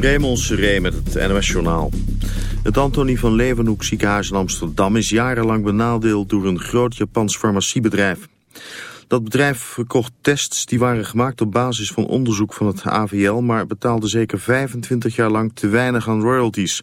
Raymond Seré met het NOS Journaal. Het Antonie van Leeuwenhoek ziekenhuis in Amsterdam is jarenlang benadeeld door een groot Japans farmaciebedrijf. Dat bedrijf verkocht tests die waren gemaakt op basis van onderzoek van het AVL, maar betaalde zeker 25 jaar lang te weinig aan royalties.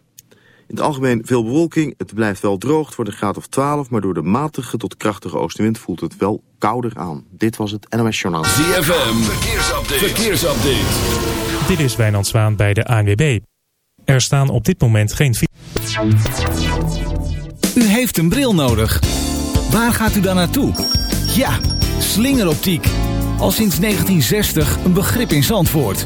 in het algemeen veel bewolking. Het blijft wel droog. Het wordt een graad of 12. Maar door de matige tot krachtige oostenwind voelt het wel kouder aan. Dit was het NOS Journaal. ZFM. Verkeersupdate. Verkeersupdate. Dit is Wijnand Zwaan bij de ANWB. Er staan op dit moment geen... U heeft een bril nodig. Waar gaat u dan naartoe? Ja, slingeroptiek. Al sinds 1960 een begrip in Zandvoort.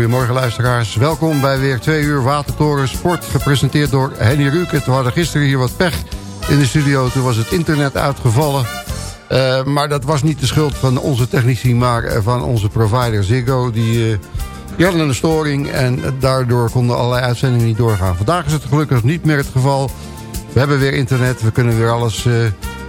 Goedemorgen luisteraars. Welkom bij weer twee uur Watertoren Sport. Gepresenteerd door Henny Ruukert. We hadden gisteren hier wat pech in de studio. Toen was het internet uitgevallen. Uh, maar dat was niet de schuld van onze technici, maar van onze provider Ziggo. Die, uh, die hadden een storing en daardoor konden allerlei uitzendingen niet doorgaan. Vandaag is het gelukkig niet meer het geval. We hebben weer internet, we kunnen weer alles... Uh,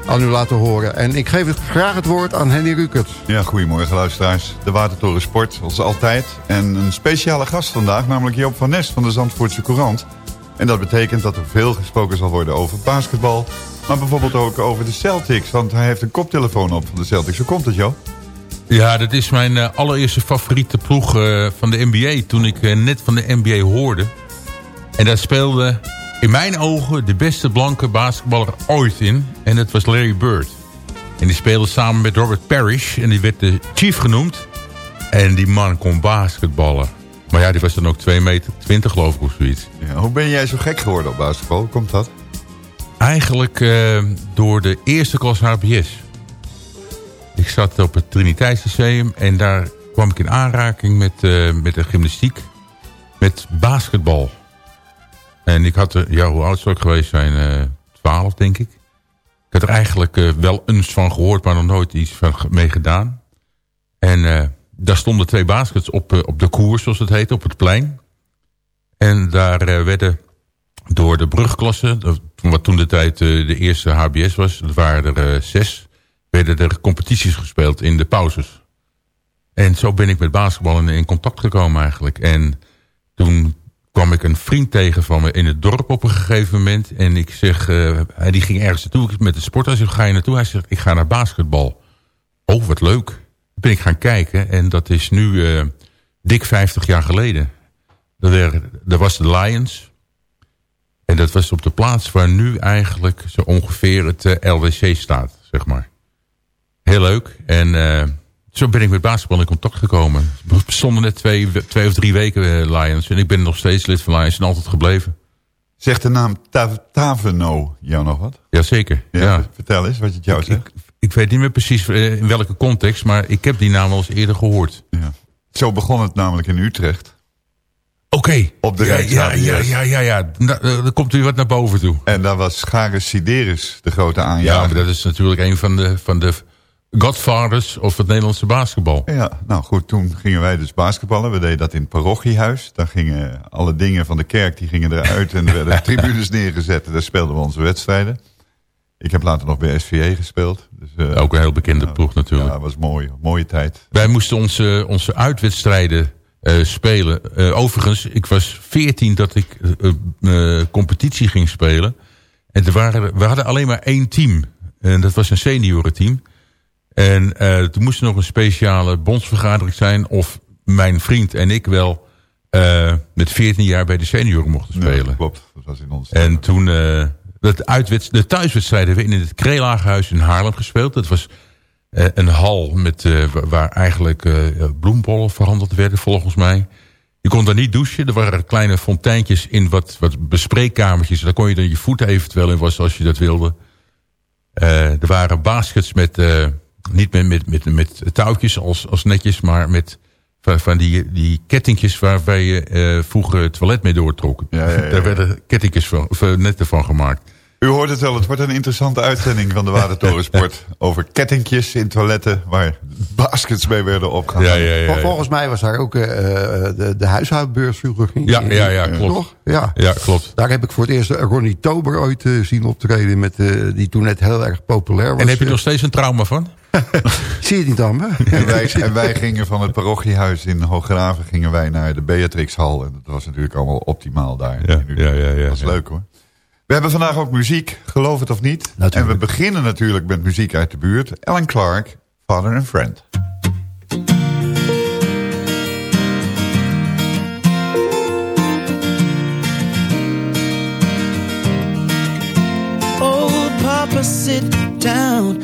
aan u laten horen. En ik geef het graag het woord aan Henny Rukert. Ja, goedemorgen luisteraars. De Watertoren Sport, als altijd. En een speciale gast vandaag, namelijk Joop van Nest van de Zandvoortse Courant. En dat betekent dat er veel gesproken zal worden over basketbal. Maar bijvoorbeeld ook over de Celtics. Want hij heeft een koptelefoon op van de Celtics. Hoe komt het, joh? Ja, dat is mijn uh, allereerste favoriete ploeg uh, van de NBA. Toen ik uh, net van de NBA hoorde. En daar speelde in mijn ogen de beste blanke basketballer ooit in. En dat was Larry Bird. En die speelde samen met Robert Parrish. En die werd de chief genoemd. En die man kon basketballen. Maar ja, die was dan ook 2 meter 20 geloof ik of zoiets. Ja, hoe ben jij zo gek geworden op basketbal? Hoe komt dat? Eigenlijk uh, door de eerste klas HBS. Ik zat op het Triniteitsmuseum en daar kwam ik in aanraking met, uh, met de gymnastiek. Met basketbal. En ik had er, ja, hoe oud zou ik geweest zijn? Uh, 12 denk ik. Ik had er eigenlijk uh, wel eens van gehoord, maar nog nooit iets van mee gedaan. En daar stonden twee baskets op, op de koers, zoals het heet, op het plein. En daar werden door de brugklasse, wat toen de tijd de eerste HBS was, dat waren er zes werden er competities gespeeld in de pauzes. En zo ben ik met basketbal in, contact gekomen eigenlijk. En toen kwam ik een vriend tegen van me in het dorp op een gegeven moment. En ik zeg, uh, die ging ergens naartoe met de sport. Hij zegt, ga je naartoe? Hij zegt, ik ga naar basketbal. Oh, wat leuk. Ben ik gaan kijken en dat is nu uh, dik 50 jaar geleden. Dat, dat was de Lions. En dat was op de plaats waar nu eigenlijk zo ongeveer het uh, eh, LWC staat, zeg maar. Heel leuk. En zo ben ik met basketbal in contact gekomen. We bestonden net twee, twee of drie weken uh, Lions. En ik ben nog steeds lid van Lions en altijd gebleven. Zegt de naam Taveno jou nog wat? Jazeker, ja, ja. Vertel eens wat het jou zegt. Ik, ik, weet niet meer precies uh, in welke context, maar ik heb die naam al eens eerder gehoord. Ja. Zo begon het namelijk in Utrecht. Oké. Okay. Op de ja, ja, ja, ja, ja, ja. Dan komt u wat naar boven toe. En daar was Charis Sideris de grote aanjager. Ja, maar dat is natuurlijk een van de, van de Godfathers of het Nederlandse basketbal. Ja, nou goed, toen gingen wij dus basketballen. We deden dat in het parochiehuis. Daar gingen alle dingen van de kerk die gingen eruit en er werden tribunes neergezet. Daar speelden we onze wedstrijden. Ik heb later nog bij SVE gespeeld. Dus, uh, Ook een heel bekende ja, ploeg natuurlijk. Ja, dat was mooi. Mooie tijd. Wij moesten onze, onze uitwedstrijden uh, spelen. Uh, overigens, ik was veertien dat ik competitie ging spelen. En er waren, we hadden alleen maar één team. En dat was een seniorenteam. En uh, toen moest er nog een speciale bondsvergadering zijn... of mijn vriend en ik wel uh, met 14 jaar bij de senioren mochten spelen. Ja, klopt, dat was in ons. En toen uh, de, de thuiswedstrijden hebben we in het Kreelagerhuis in Haarlem gespeeld. Dat was een hal met, waar eigenlijk bloembollen verhandeld werden volgens mij. Je kon daar niet douchen. Er waren kleine fonteintjes in wat, wat bespreekkamertjes. Daar kon je dan je voeten eventueel in wassen als je dat wilde. er waren baskets met niet met, met, met, met touwtjes als, als netjes, maar met van, van die, die kettingjes waarbij je uh, vroeger het toilet mee doortrok. Ja, ja, ja, Daar werden kettingjes van, of netten van gemaakt. U hoort het wel, het wordt een interessante uitzending van de Watertorensport. over kettingjes in toiletten waar baskets mee werden opgehaald. Ja, ja, ja, Volgens mij was daar ook uh, de, de huishoudbeurs vroeger. Ja, ja, ja, klopt. Ja. ja, klopt. Daar heb ik voor het eerst Ronnie Tober ooit uh, zien optreden. Met, uh, die toen net heel erg populair was. En heb je er nog steeds een trauma van? Zie je het niet aan me? En wij, en wij gingen van het parochiehuis in Hooggraven gingen wij naar de Beatrixhal. En dat was natuurlijk allemaal optimaal daar. Ja, ja, ja, ja, dat was leuk hoor. We hebben vandaag ook muziek, geloof het of niet. Natuurlijk. En we beginnen natuurlijk met muziek uit de buurt. Alan Clark, Father and Friend. Oh, Papa, sit down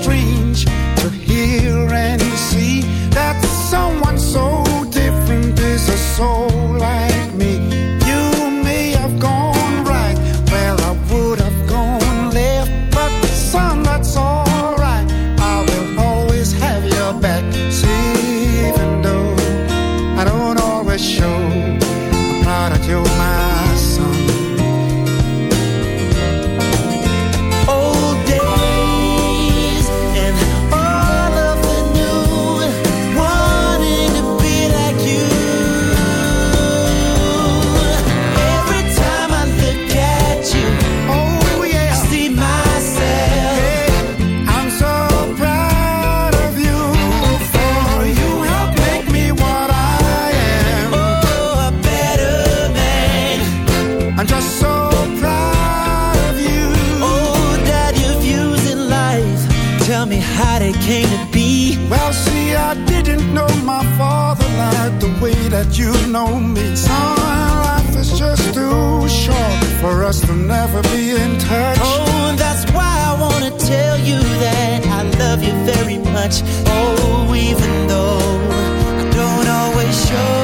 Strange to hear and see that someone so different is a soul like for us to never be in touch. Oh, that's why I wanna tell you that I love you very much. Oh, even though I don't always show.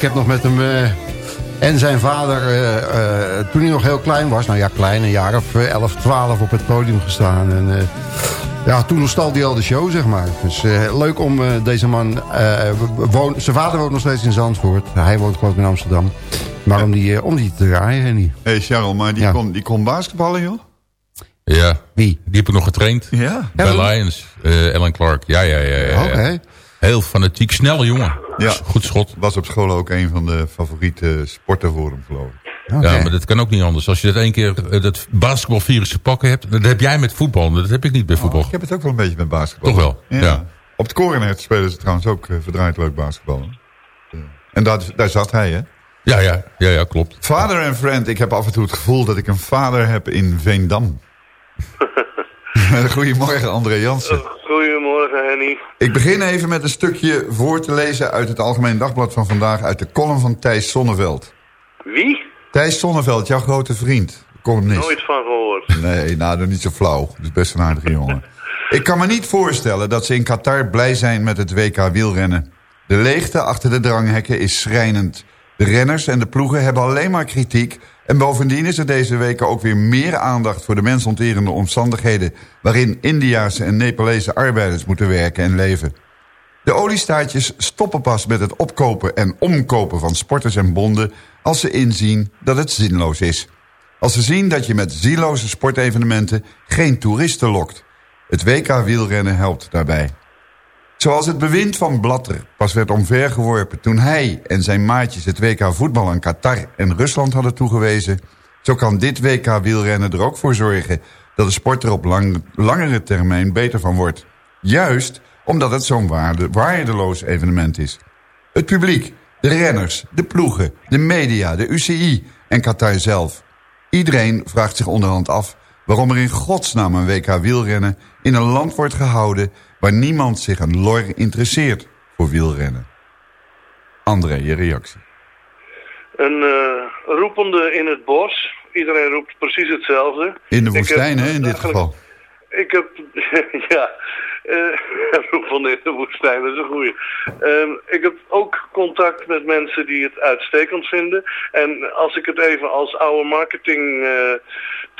Ik heb nog met hem eh, en zijn vader... eh, eh, toen hij nog heel klein was, nou ja, klein, een jaar of eh, 11, 12 op het podium gestaan. En, eh, ja, toen stal hij al de show, zeg maar. Dus eh, leuk om eh, deze man... eh, woon, zijn vader woont nog steeds in Zandvoort. Hij woont geloof ik in Amsterdam. Maar om, die, om die te draaien, Henny. Hé hey Charles, maar die, Ja. kon, die kon basketballen, joh? Ja. Wie? Die heb ik nog getraind. Ja. Bij Lions. eh Ellen Clark. Ja, ja, ja. ja, ja. Oké. Heel fanatiek. Snelle jongen. Ja. Goed schot. Was op school ook een van de favoriete sporten voor hem, geloof ik. Ja, maar dat kan ook niet anders. Als je dat één keer eh, dat basketbalvirus te pakken hebt, dat heb jij met voetbal. Dat heb ik niet bij voetbal. Oh, ik heb het ook wel een beetje met basketbal. Toch wel, ja. Op het Korenhert spelen ze trouwens ook eh, verdraaid leuk basketbal. Ja. En daar, daar zat hij, hè? Ja, ja, ja, ja, klopt. Vader en friend, ik heb af en toe het gevoel dat ik een vader heb in Veendam. Goedemorgen, André Jansen. Goedemorgen, Henny. Ik begin even met een stukje voor te lezen uit het Algemeen Dagblad van vandaag... uit de column van Thijs Sonneveld. Wie? Thijs Sonneveld, jouw grote vriend, columnist. Nooit van gehoord. Nee, nou, doe niet zo flauw. Dat is best een aardige jongen. Ik kan me niet voorstellen dat ze in Qatar blij zijn met het WK wielrennen. De leegte achter de dranghekken is schrijnend. De renners en de ploegen hebben alleen maar kritiek... en bovendien is er deze weken ook weer meer aandacht... voor de mensonterende omstandigheden... waarin Indiaanse en Nepalese arbeiders moeten werken en leven. De oliestaatjes stoppen pas met het opkopen en omkopen van sporters en bonden... als ze inzien dat het zinloos is. Als ze zien dat je met zieloze sportevenementen geen toeristen lokt. Het WK wielrennen helpt daarbij. Zoals het bewind van Blatter pas werd omvergeworpen... toen hij en zijn maatjes het WK voetbal aan Qatar en Rusland hadden toegewezen... zo kan dit WK wielrennen er ook voor zorgen... dat de sport er op lang, langere termijn beter van wordt. Juist omdat het zo'n waarde, waardeloos evenement is. Het publiek, de renners, de ploegen, de media, de UCI en Qatar zelf. Iedereen vraagt zich onderhand af waarom er in godsnaam een WK wielrennen in een land wordt gehouden waar niemand zich een lor interesseert voor wielrennen. André, je reactie. Een eh, roepende in het bos. Iedereen roept precies hetzelfde. In de woestijn, hè, in dit geval. Ik heb, ja, eh roepende in de woestijn, dat is een goeie. Ehm, ik heb ook contact met mensen die het uitstekend vinden. En als ik het even als oude marketing eh,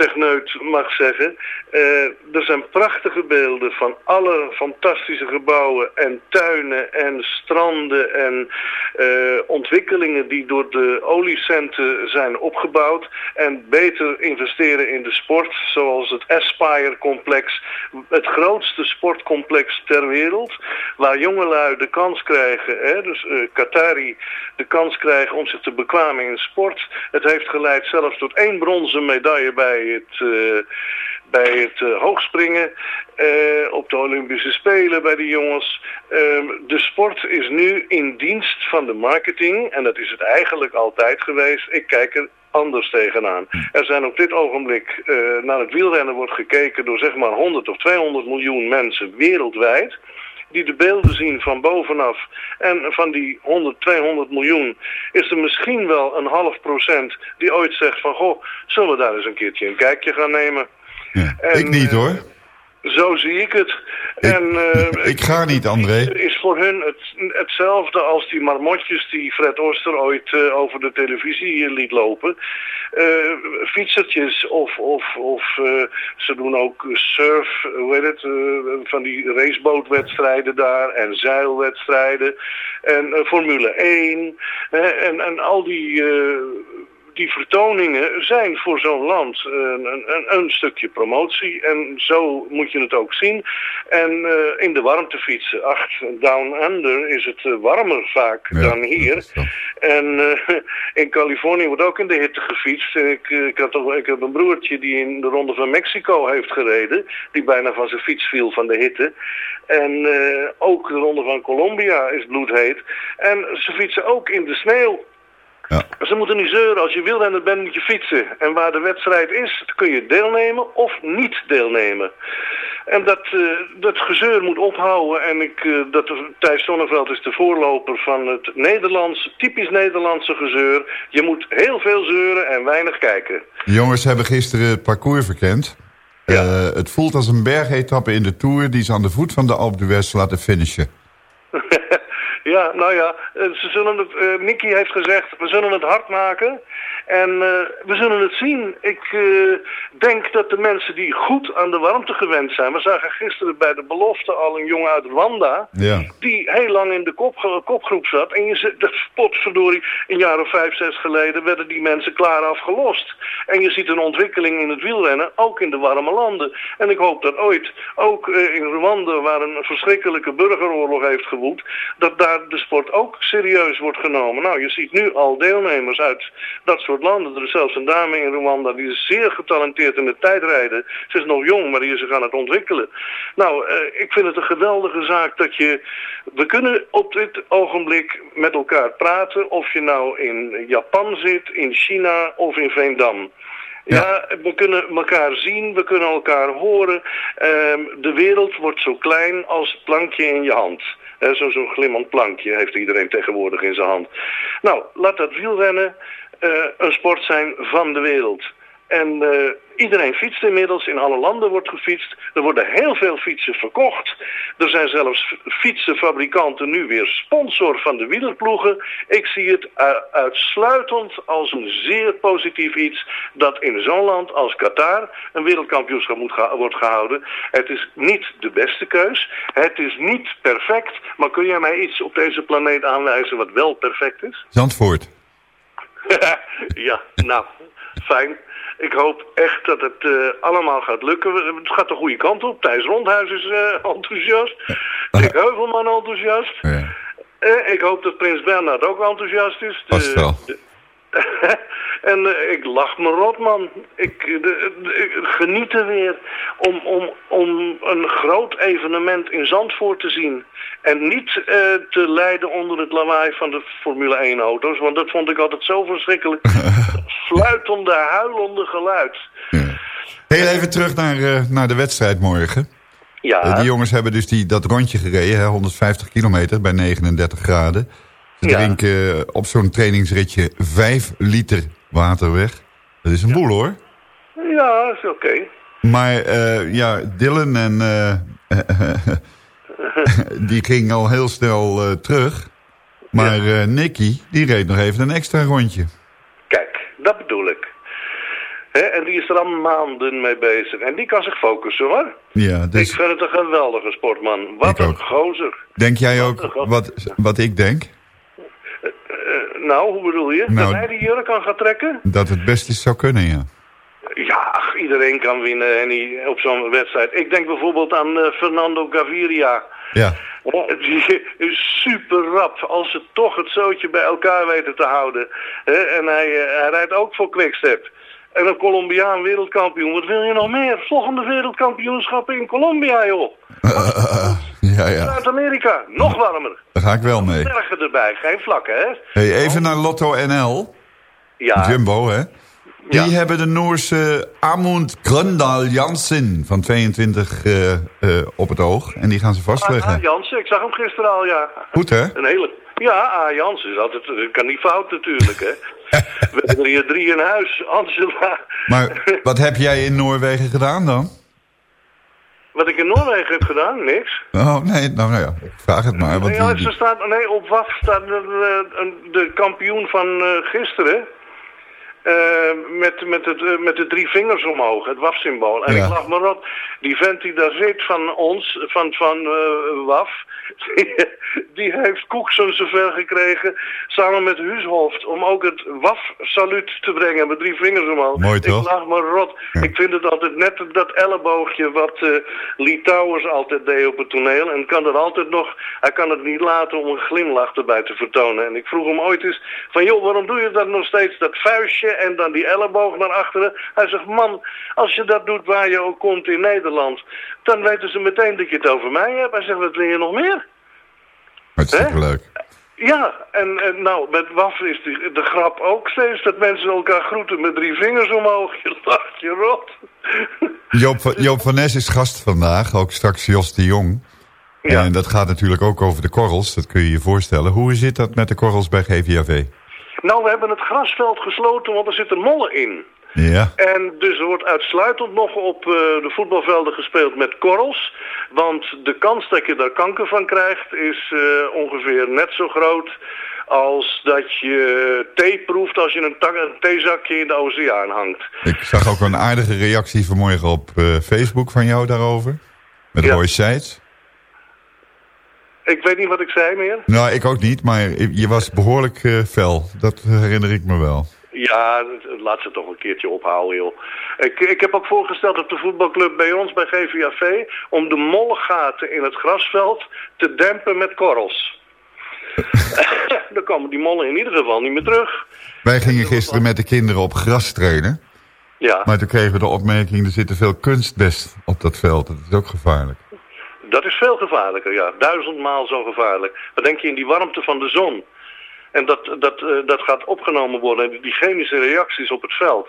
techneut mag zeggen. eh, er zijn prachtige beelden van alle fantastische gebouwen en tuinen en stranden en eh, ontwikkelingen die door de oliecenten zijn opgebouwd. En beter investeren in de sport, zoals het Aspire complex, het grootste sportcomplex ter wereld, waar jongelui de kans krijgen, hè, dus eh, Qatari de kans krijgen om zich te bekwamen in sport. Het heeft geleid zelfs tot één bronzen medaille bij het, eh, bij het eh, hoogspringen eh, op de Olympische Spelen bij de jongens. Ehm, de sport is nu in dienst van de marketing en dat is het eigenlijk altijd geweest. Ik kijk er anders tegenaan. Er zijn op dit ogenblik naar het wielrennen wordt gekeken door zeg maar 100 of 200 miljoen mensen wereldwijd die de beelden zien van bovenaf. En van die 100, 200 miljoen is er misschien wel een half procent die ooit zegt van... goh, zullen we daar eens een keertje een kijkje gaan nemen? En, ik niet eh, hoor. Zo zie ik het. en, eh, Ik ga niet, André. is voor hun het, hetzelfde als die marmotjes die Fred Oster ooit eh, over de televisie liet lopen. Eh, fietsertjes of, of, of ze doen ook surf, hoe heet het, van die racebootwedstrijden daar en zeilwedstrijden en Formule 1 eh, en, en al die... die vertoningen zijn voor zo'n land een, een, een stukje promotie. En zo moet je het ook zien. En eh, in de warmte fietsen. Ach, down under is het eh, warmer vaak dan hier. En eh, in Californië wordt ook in de hitte gefietst. Ik, ik, had toch, ik heb een broertje die in de Ronde van Mexico heeft gereden. Die bijna van zijn fiets viel van de hitte. En ook de Ronde van Colombia is bloedheet. En ze fietsen ook in de sneeuw. Ze moeten niet zeuren. Als je wielrenner bent, moet je fietsen. En waar de wedstrijd is, kun je deelnemen of niet deelnemen. En dat, eh, dat gezeur moet ophouden. En ik, eh, dat, Thijs Sonneveld is de voorloper van het Nederlandse, typisch Nederlandse gezeur. Je moet heel veel zeuren en weinig kijken. De jongens hebben gisteren het parcours verkend. Eh, het voelt als een bergetappe in de Tour... die ze aan de voet van de Alpe d'Huez laten finishen. Ja, nou ja, eh, ze zullen het, eh Nicky heeft gezegd, we zullen het hard maken. En eh, we zullen het zien. Ik denk dat de mensen die goed aan de warmte gewend zijn... We zagen gisteren bij de belofte al een jongen uit Rwanda... Ja. die heel lang in de kop, kopgroep zat. En je zit, dat potverdorie, een jaar of vijf, zes geleden... werden die mensen klaar afgelost. En je ziet een ontwikkeling in het wielrennen, ook in de warme landen. En ik hoop dat ooit, ook in Rwanda... waar een verschrikkelijke burgeroorlog heeft gewoed... dat daar de sport ook serieus wordt genomen. Nou, je ziet nu al deelnemers uit dat soort landen. Er is zelfs een dame in Rwanda die is zeer getalenteerd in het tijdrijden. Ze is nog jong, maar die is zich aan het ontwikkelen. Nou, eh, ik vind het een geweldige zaak dat je... We kunnen op dit ogenblik met elkaar praten of je nou in Japan zit, in China of in Veendam. Ja, we kunnen elkaar zien, we kunnen elkaar horen. Ehm, de wereld wordt zo klein als het plankje in je hand. Zo'n glimmend plankje heeft iedereen tegenwoordig in zijn hand. Nou, laat dat wielrennen eh, een sport zijn van de wereld. En eh, iedereen fietst inmiddels, in alle landen wordt gefietst. Er worden heel veel fietsen verkocht. Er zijn zelfs fietsenfabrikanten nu weer sponsor van de wielerploegen. Ik zie het u- uitsluitend als een zeer positief iets... dat in zo'n land als Qatar een wereldkampioenschap moet wordt gehouden. Het is niet de beste keus. Het is niet perfect. Maar kun jij mij iets op deze planeet aanwijzen wat wel perfect is? Zandvoort. ja, nou, fijn. Ik hoop echt dat het eh, allemaal gaat lukken. Het gaat de goede kant op. Thijs Rondhuis is eh, enthousiast. Dick Heuvelman enthousiast. Eh, ik hoop dat Prins Bernhard ook enthousiast is. De- de- en eh, ik lach me rot, man. Ik, de, de- ik geniet er weer om, om, om een groot evenement in Zandvoort te zien. En niet eh, te lijden onder het lawaai van de Formule 1-auto's. Want dat vond ik altijd zo verschrikkelijk. Fluitende, huilende geluid. Heel even terug naar, eh, naar de wedstrijd morgen. Ja. Die jongens hebben dus die, dat rondje gereden, hè, 150 kilometer bij 39 graden. Ze drinken op zo'n trainingsritje 5 liter water weg. Dat is een boel hoor. Ja, is oké. Maar eh, ja, Dylan en... eh, die ging al heel snel eh, terug. Maar eh, Nicky, die reed nog even een extra rondje. Kijk, dat bedoel ik. En die is er al maanden mee bezig. En die kan zich focussen hoor. Ja, Ik dus vind het een geweldige sportman. Wat een gozer. denk jij ook wat, wat ik denk? Eh, nou, hoe bedoel je? Nou- dat hij die jurk aan gaat trekken? Dat het best is zou kunnen, ja. Ja, ach, iedereen kan winnen en die, op zo'n wedstrijd. Ik denk bijvoorbeeld aan eh, Fernando Gaviria. Ja, Die is super rap als ze toch het zootje bij elkaar weten te houden. Hè, En hij, eh, hij rijdt ook voor Quickstep. En een Colombiaan wereldkampioen. Wat wil je nog meer? Volgende wereldkampioenschap in Colombia, joh. ja, ja. Zuid-Amerika, nog warmer. Daar ga ik wel mee. Bergen erbij, geen vlakken, hè? Hey, even naar Lotto NL. Ja. Jumbo, hè? Die hebben de Noorse Amund Grøndal Jansen van 22 eh, eh, op het oog. En die gaan ze vastleggen. A. Jansen, ik zag hem gisteren al, ja. Goed, hè? Een hele... Ja, A. Jansen is altijd... dat kan niet fout natuurlijk, hè. We hebben er hier drie in huis. Angela. Maar wat heb jij in Noorwegen gedaan dan? Wat ik in Noorwegen heb gedaan? Niks. Oh, nee, nou, nou ja, ik vraag het maar. Want Nee, ja, die- staat, nee, op WAF staat de, de, de kampioen van eh, gisteren. eh, met, met, het, eh, met de drie vingers omhoog, het WAF-symbool. En Ja. ik lag maar op, die vent die daar zit van ons, van, van eh, WAF, die heeft Koeksen zover gekregen, samen met Huushoft, om ook het WAF-saluut te brengen met drie vingers omhoog. Mooi, toch? Ik lag maar rot. Ik vind het altijd net dat elleboogje wat eh Lee Towers altijd deed op het toneel. En kan er altijd nog, hij kan het niet laten om een glimlach erbij te vertonen. En ik vroeg hem ooit eens van, joh, waarom doe je dat nog steeds, dat vuistje en dan die elleboog naar achteren? Hij zegt, man, als je dat doet waar je ook komt in Nederland, dan weten ze meteen dat je het over mij hebt. Hij zegt, wat wil je nog meer? Hartstikke leuk. Ja, en, en nou, met WAF is die, de grap ook steeds dat mensen elkaar groeten met drie vingers omhoog. Je lacht je rot. Joop, van- Joop van Nes is gast vandaag, ook straks Jos de Jong. En dat gaat natuurlijk ook over de korrels, dat kun je je voorstellen. Hoe zit dat met de korrels bij GVAV? Nou, we hebben het grasveld gesloten, want er zitten mollen in. Ja, En dus er wordt uitsluitend nog op eh, de voetbalvelden gespeeld met korrels. Want de kans dat je daar kanker van krijgt is eh, ongeveer net zo groot als dat je thee proeft als je een, een theezakje in de oceaan hangt. ik zag ook een aardige reactie vanmorgen op eh, Facebook van jou daarover. Met Ja. Roy Seitz. Ik weet niet wat ik zei meer. Nou, ik ook niet, maar je was behoorlijk eh, fel. Dat herinner ik me wel. Ja, laat ze toch een keertje ophouden, joh. Ik, ik heb ook voorgesteld op de voetbalclub bij ons, bij GVAV... om de mollegaten in het grasveld te dempen met korrels. Dan komen die mollen in ieder geval niet meer terug. Wij gingen gisteren met de kinderen op gras trainen. Ja, Maar toen kregen we de opmerking, er zit te veel kunstbest op dat veld. Dat is ook gevaarlijk. dat is veel gevaarlijker, ja. Duizendmaal zo gevaarlijk. Wat denk je in die warmte van de zon? En dat, dat, eh, dat gaat opgenomen worden. En die chemische reacties op het veld.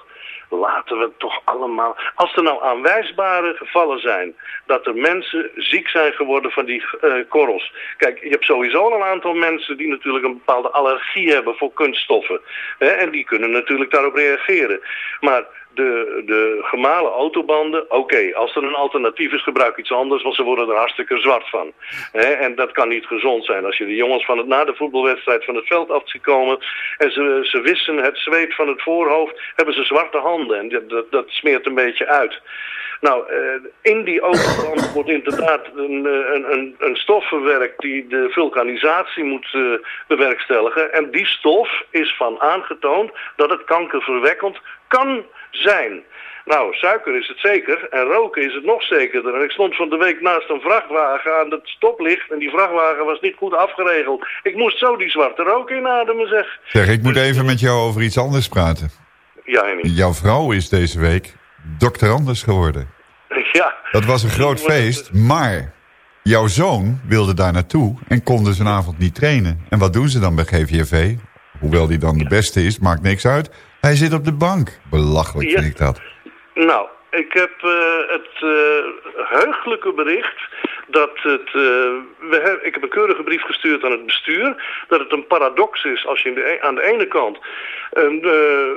Laten we toch allemaal... Als er nou aanwijsbare gevallen zijn... dat er mensen ziek zijn geworden van die eh, korrels. Kijk, je hebt sowieso een aantal mensen... die natuurlijk een bepaalde allergie hebben voor kunststoffen. Hè, en die kunnen natuurlijk daarop reageren. Maar de, de gemalen autobanden, oké, als er een alternatief is, gebruik iets anders, want ze worden er hartstikke zwart van. En dat kan niet gezond zijn. Als je de jongens van het, na de voetbalwedstrijd van het veld af ziet komen en ze, ze wissen het zweet van het voorhoofd, hebben ze zwarte handen en dat, dat smeert een beetje uit. Nou, eh, in die autoband wordt inderdaad een, eh, een, een, een stof verwerkt die de vulkanisatie moet eh, bewerkstelligen. En die stof is van aangetoond dat het kankerverwekkend kan zijn. Nou, suiker is het zeker en roken is het nog zekerder. En ik stond van de week naast een vrachtwagen aan het stoplicht en die vrachtwagen was niet goed afgeregeld. Ik moest zo die zwarte rook inademen, zeg. Zeg, ik moet even met jou over iets anders praten. Ja, Henny. Jouw vrouw is deze week dokter anders geworden. Ja. Dat was een groot feest, maar jouw zoon wilde daar naartoe en kon dus een avond niet trainen. En wat doen ze dan bij GVV? Hoewel die dan de beste is, maakt niks uit. Hij zit op de bank. Belachelijk vind ik dat. Nou, ik heb eh, het eh, heugelijke bericht dat het... eh, we heb, ik heb een keurige brief gestuurd aan het bestuur... dat het een paradox is als je de, e- aan de ene kant... eh, eh,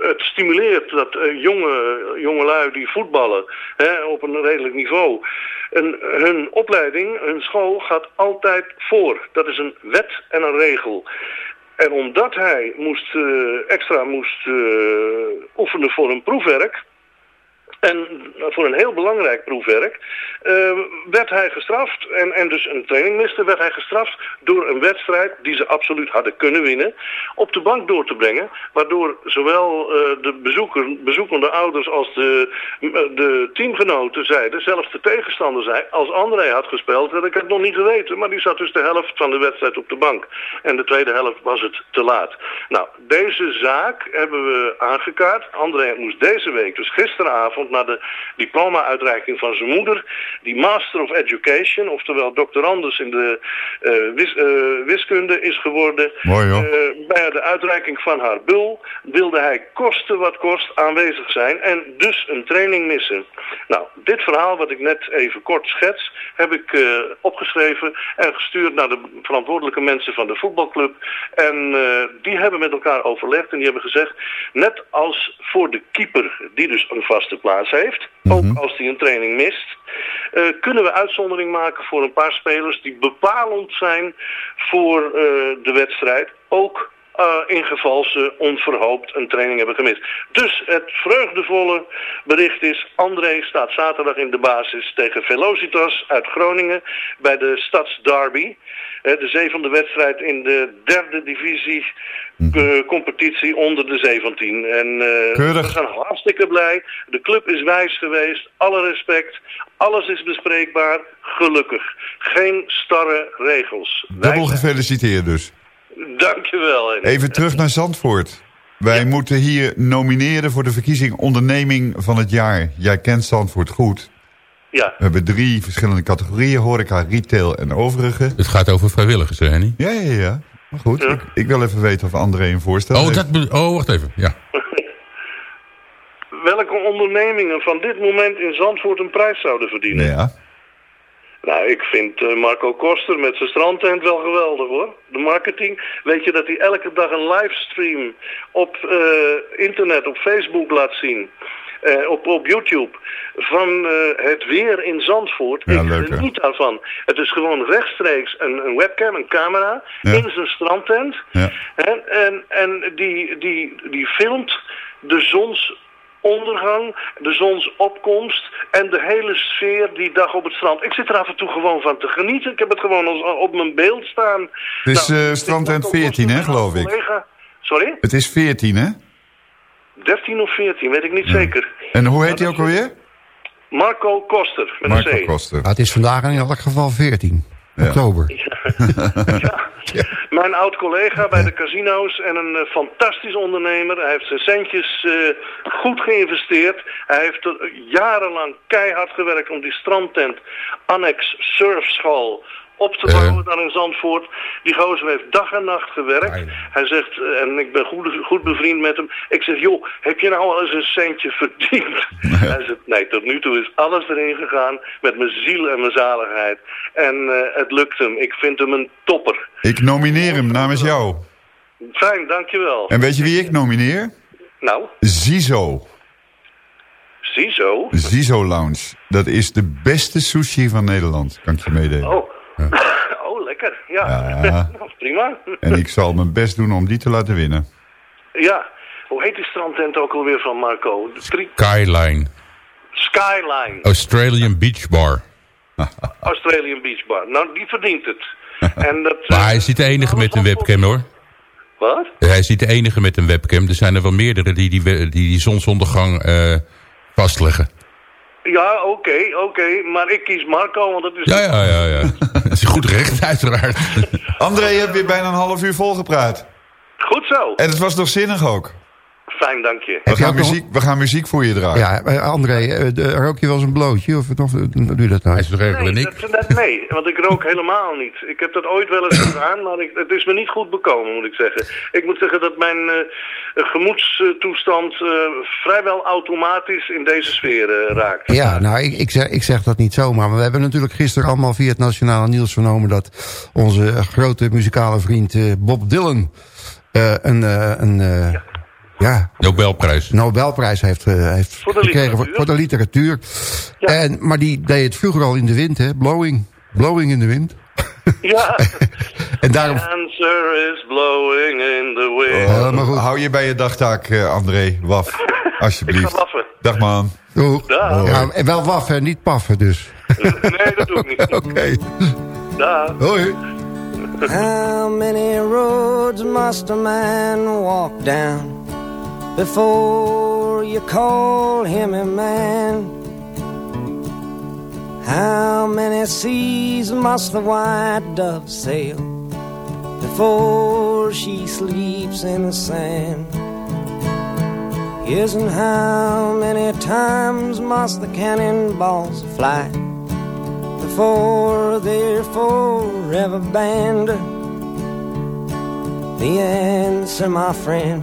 het stimuleert dat jonge, jongelui die voetballen hè, op een redelijk niveau... En hun opleiding, hun school gaat altijd voor. Dat is een wet en een regel. En omdat hij moest, extra moest oefenen voor een proefwerk... En voor een heel belangrijk proefwerk eh, werd hij gestraft, en, en dus een training miste, werd hij gestraft door een wedstrijd die ze absoluut hadden kunnen winnen, op de bank door te brengen. Waardoor zowel eh, de bezoekende ouders als de, eh, de teamgenoten zeiden, zelfs de tegenstander zei, als André had gespeeld, had ik het nog niet geweten. Maar die zat dus de helft van de wedstrijd op de bank. En de tweede helft was het te laat. Nou, deze zaak hebben we aangekaart. André moest deze week, dus gisteravond, na de diploma-uitreiking van zijn moeder, die Master of Education, oftewel doctorandus in de eh, wis- eh, wiskunde is geworden. Mooi, hoor. Eh, bij de uitreiking van haar bul wilde hij koste wat kost aanwezig zijn en dus een training missen. Nou, dit verhaal wat ik net even kort schets, heb ik opgeschreven en gestuurd naar de verantwoordelijke mensen van de voetbalclub. En die hebben met elkaar overlegd en die hebben gezegd, net als voor de keeper, die dus een vaste plaats heeft, ook als die een training mist, eh, kunnen we uitzondering maken voor een paar spelers die bepalend zijn voor eh, de wedstrijd. Ook eh, in geval ze onverhoopt een training hebben gemist. Dus het vreugdevolle bericht is... André staat zaterdag in de basis tegen Velocitas uit Groningen... bij de Stadsderby. Eh, de zevende wedstrijd in de derde divisie eh, competitie onder de 17. En eh, we zijn hartstikke blij. De club is wijs geweest. Alle respect. Alles is bespreekbaar. Gelukkig. Geen starre regels. Dubbel gefeliciteerd dus. Dankjewel. Henny. Even terug naar Zandvoort. Wij moeten hier nomineren voor de verkiezing onderneming van het jaar. Jij kent Zandvoort goed. Ja. We hebben drie verschillende categorieën. Horeca, retail en overige. Het gaat over vrijwilligers, hè, Henny? Ja, ja, ja. Maar goed, ik, ik wil even weten of André een voorstel Oh, heeft. dat oh, wacht even. Ja. Welke ondernemingen van dit moment in Zandvoort een prijs zouden verdienen? Ja. Nou, ik vind eh, Marco Koster met zijn strandtent wel geweldig hoor. De marketing. Weet je dat hij elke dag een livestream op eh, internet, op Facebook laat zien. eh, op, op YouTube. Van het weer in Zandvoort. Ja, ik leuk, niet daarvan. Het is gewoon rechtstreeks een, een webcam, een camera. Ja. In zijn strandtent. Ja. En, en, en die, die, die filmt de zonsondergang, de zonsopkomst en de hele sfeer die dag op het strand. Ik zit er af en toe gewoon van te genieten. Ik heb het gewoon als, op mijn beeld staan. Het is Nou, eh strandtent denk dat 14, hè, geloof ik. collega- Sorry? Het is 14, hè? 13 of 14, weet ik niet zeker. En hoe heet hij ook alweer? Marco Koster, met Marco een C. Koster. Ah, het is vandaag in elk geval 14 oktober. Mijn oud-collega bij de casino's en een eh, fantastisch ondernemer. Hij heeft zijn centjes eh, goed geïnvesteerd. Hij heeft er jarenlang keihard gewerkt om die strandtent Annex Surfschool op te bouwen daar in Zandvoort. Die gozer heeft dag en nacht gewerkt. Hij zegt, eh, en ik ben goed, goed bevriend met hem. Ik zeg, joh, heb je nou al eens een centje verdiend? Hij zegt, nee, tot nu toe is alles erin gegaan met mijn ziel en mijn zaligheid. En eh, het lukt hem. Ik vind hem een topper. Ik nomineer hem namens jou. Fijn, dankjewel. En weet je wie ik nomineer? Nou, Zizo. ziezo. Zizo Lounge. Dat is de beste sushi van Nederland, kan ik je meedelen. Oh. oh, lekker. Ja. Ja. Nou, Prima. En ik zal mijn best doen om die te laten winnen. Ja. Hoe heet die strandtent ook alweer van Marco? Tri- Skyline. Skyline. Australian Beach Bar. Australian Beach Bar. Nou, die verdient het. En dat, Maar eh, hij is niet de enige met een webcam, hoor. Wat? Hij is niet de enige met een webcam. Er zijn er wel meerdere die die, die zonsondergang eh, vastleggen. Ja, oké, oké. Maar ik kies Marco, want dat is... Ja, ja, ja. ja. Dat is goed recht, uiteraard. André, je hebt weer bijna een half uur volgepraat. Goed zo. En het was nog zinnig ook. Fijn, dank je. We je gaan, muziek, we gaan muziek voor je draaien. Ja, eh, André, eh, rook je wel eens een blootje? Of, of doe je dat nou? Hij is toch Nee, ik. dat, dat, nee, want ik rook helemaal niet. Ik heb dat ooit wel eens gedaan, maar ik, het is me niet goed bekomen, moet ik zeggen. Ik moet zeggen dat mijn eh, gemoedstoestand eh, vrijwel automatisch in deze sfeer eh, raakt. Ja, nou, ik, ik, zeg, ik zeg dat niet zomaar. Maar we hebben natuurlijk gisteren allemaal via het Nationale Nieuws vernomen... dat onze grote muzikale vriend eh, Bob Dylan... eh, een, eh, een ja. Nobelprijs. Nobelprijs heeft, eh, heeft Voor gekregen voor, de literatuur. En, maar die deed het vroeger al in de wind, hè? Blowing. Blowing in de wind. Ja. En daarom... The answer is blowing in the wind. Oh, maar goed. Hou je bij je dagtaak, eh, André. Waf, alsjeblieft. Ik ga waffen. Dag man. Doeg. Dag. Ja, en wel waffen, niet paffen dus. Nee, dat doe ik niet. Oké. Dag. Hoi. How many roads must a man walk down before you call him a man? How many seas must the white dove sail before she sleeps in the sand? And how many times must the cannonballs fly before they're forever banned? The answer, my friend,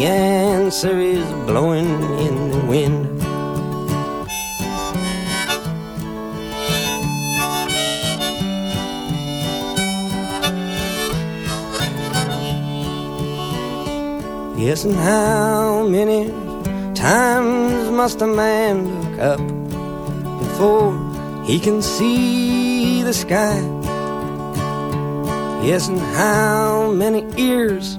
The answer is blowing in the wind. Yes, and how many times must a man look up before he can see the sky? Yes, and how many ears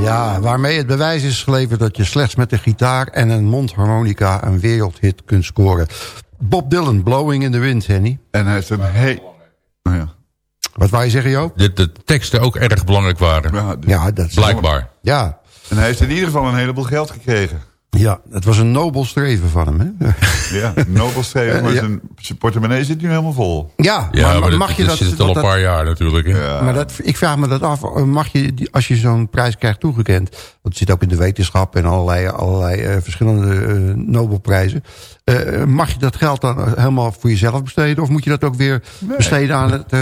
Ja, waarmee het bewijs is geleverd dat je slechts met de gitaar en een mondharmonica een wereldhit kunt scoren. Bob Dylan, Blowing in the Wind, Henny. En hij heeft een heel... Nou ja. Wat wou je zeggen, Joop? De, de teksten ook erg belangrijk waren. Ja, Ja, dat is Blijkbaar. Ja, En hij heeft in ieder geval een heleboel geld gekregen. Ja, het was een nobel streven van hem, hè? Ja, nobel streven, maar Ja. zijn, zijn portemonnee zit nu helemaal vol. Ja, Ja, maar, maar, dat, mag je dat dat... zit al dat- een paar jaar natuurlijk. Hè? Ja. Maar dat, ik vraag me dat af, mag je, als je zo'n prijs krijgt toegekend... want het zit ook in de wetenschap en allerlei, allerlei eh, verschillende eh, Nobelprijzen... eh, mag je dat geld dan helemaal voor jezelf besteden... of moet je dat ook weer besteden aan het... eh,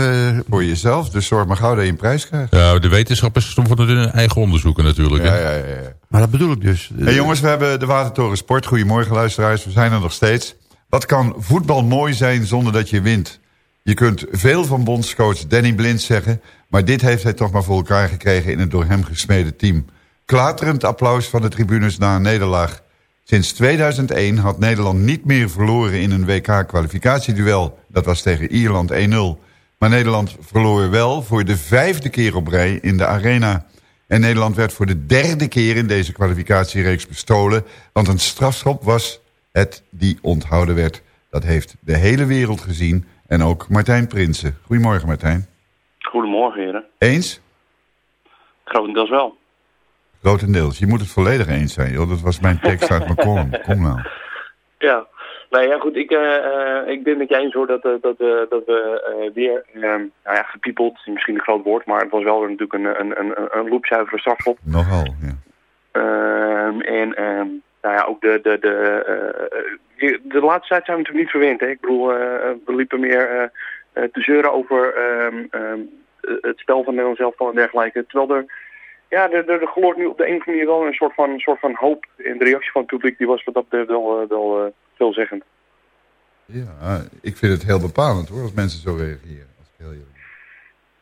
Voor jezelf, dus zorg maar gauw dat je een prijs krijgt. Ja, de wetenschappers van hun eigen onderzoeken natuurlijk. hè. Ja, ja, ja. Maar dat bedoel ik dus. Hey jongens, we hebben de Watertoren Sport. Goedemorgen luisteraars, we zijn er nog steeds. Wat kan voetbal mooi zijn zonder dat je wint? Je kunt veel van bondscoach Danny Blind zeggen... maar dit heeft hij toch maar voor elkaar gekregen in het door hem gesmeden team. Klaterend applaus van de tribunes na een nederlaag. Sinds 2001 had Nederland niet meer verloren in een WK-kwalificatieduel. Dat was tegen Ierland 1-0. Maar Nederland verloor wel voor de vijfde keer op rij in de arena... En Nederland werd voor de derde keer in deze kwalificatiereeks bestolen. Want een strafschop was het die onthouden werd. Dat heeft de hele wereld gezien. En ook Martijn Prinsen. Goedemorgen Martijn. Goedemorgen, heren. Eens? Grotendeels wel. Grotendeels. Je moet het volledig eens zijn. Joh. Dat was mijn tekst uit mijn column. Kom nou. Ja. Nou ja, goed, ik, eh, ik ben met je eens hoor dat, eh, dat, we dat we weer, eh, nou ja, gepiepeld, is misschien een groot woord, maar het was wel natuurlijk een, een, een, een loepzuivere strafschop. Nogal, ja. Ehm, en ehm, nou ja, ook de, de, de, de laatste tijd zijn we natuurlijk niet verwend. Hè? Ik bedoel, we liepen meer te zeuren over ehm, ehm, het spel van Nederland zelf en dergelijke. Terwijl er, ja, er, er, er gloort nu op de een of andere manier wel een soort van, soort van hoop. En de reactie van het publiek die was wat dat betreft wel, wel veelzeggend. Ja, ik vind het heel bepalend hoor, als mensen zo reageren. Als ik heel eerlijk.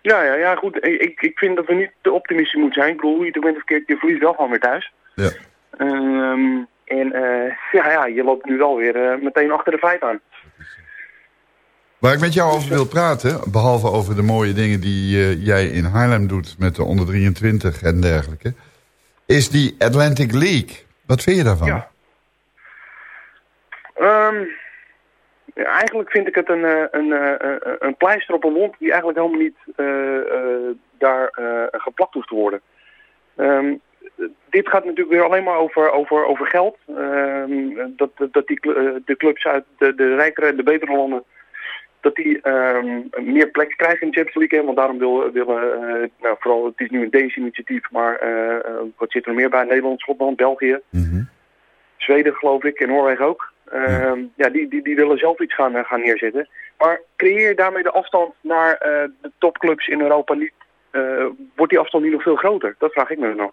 Ja, ja, ja, goed. Ik, ik vind dat we niet te optimistisch moeten zijn. Ik bedoel, je het bent je verliest wel gewoon weer thuis. Ja. Ehm, en eh, ja, ja, je loopt nu wel weer eh, meteen achter de feiten aan. Waar ik met jou over wil praten, behalve over de mooie dingen die eh, jij in Haarlem doet met de onder 23 en dergelijke, is die Atlantic League. Wat vind je daarvan? Ja. Ehm, eigenlijk vind ik het een, eh, een, eh, een pleister op een wond die eigenlijk helemaal niet eh, eh, daar eh, geplakt hoeft te worden. Ehm, dit gaat natuurlijk weer alleen maar over, over, over geld. Ehm, dat, dat, die, eh, de clubs uit de, de rijkere, de betere landen, dat die meer plek krijgen in de Champions League. hè. Want daarom wil- willen, eh, nou, vooral het is nu een Deens initiatief, maar eh, eh, wat zit er meer bij? Nederland, Schotland, België. Zweden geloof ik en Noorwegen ook. Ehm, ja, die, die, die willen zelf iets gaan, eh, gaan neerzetten. Maar creëer je daarmee de afstand naar eh, de topclubs in Europa niet... eh, wordt die afstand niet nog veel groter? Dat vraag ik me nog.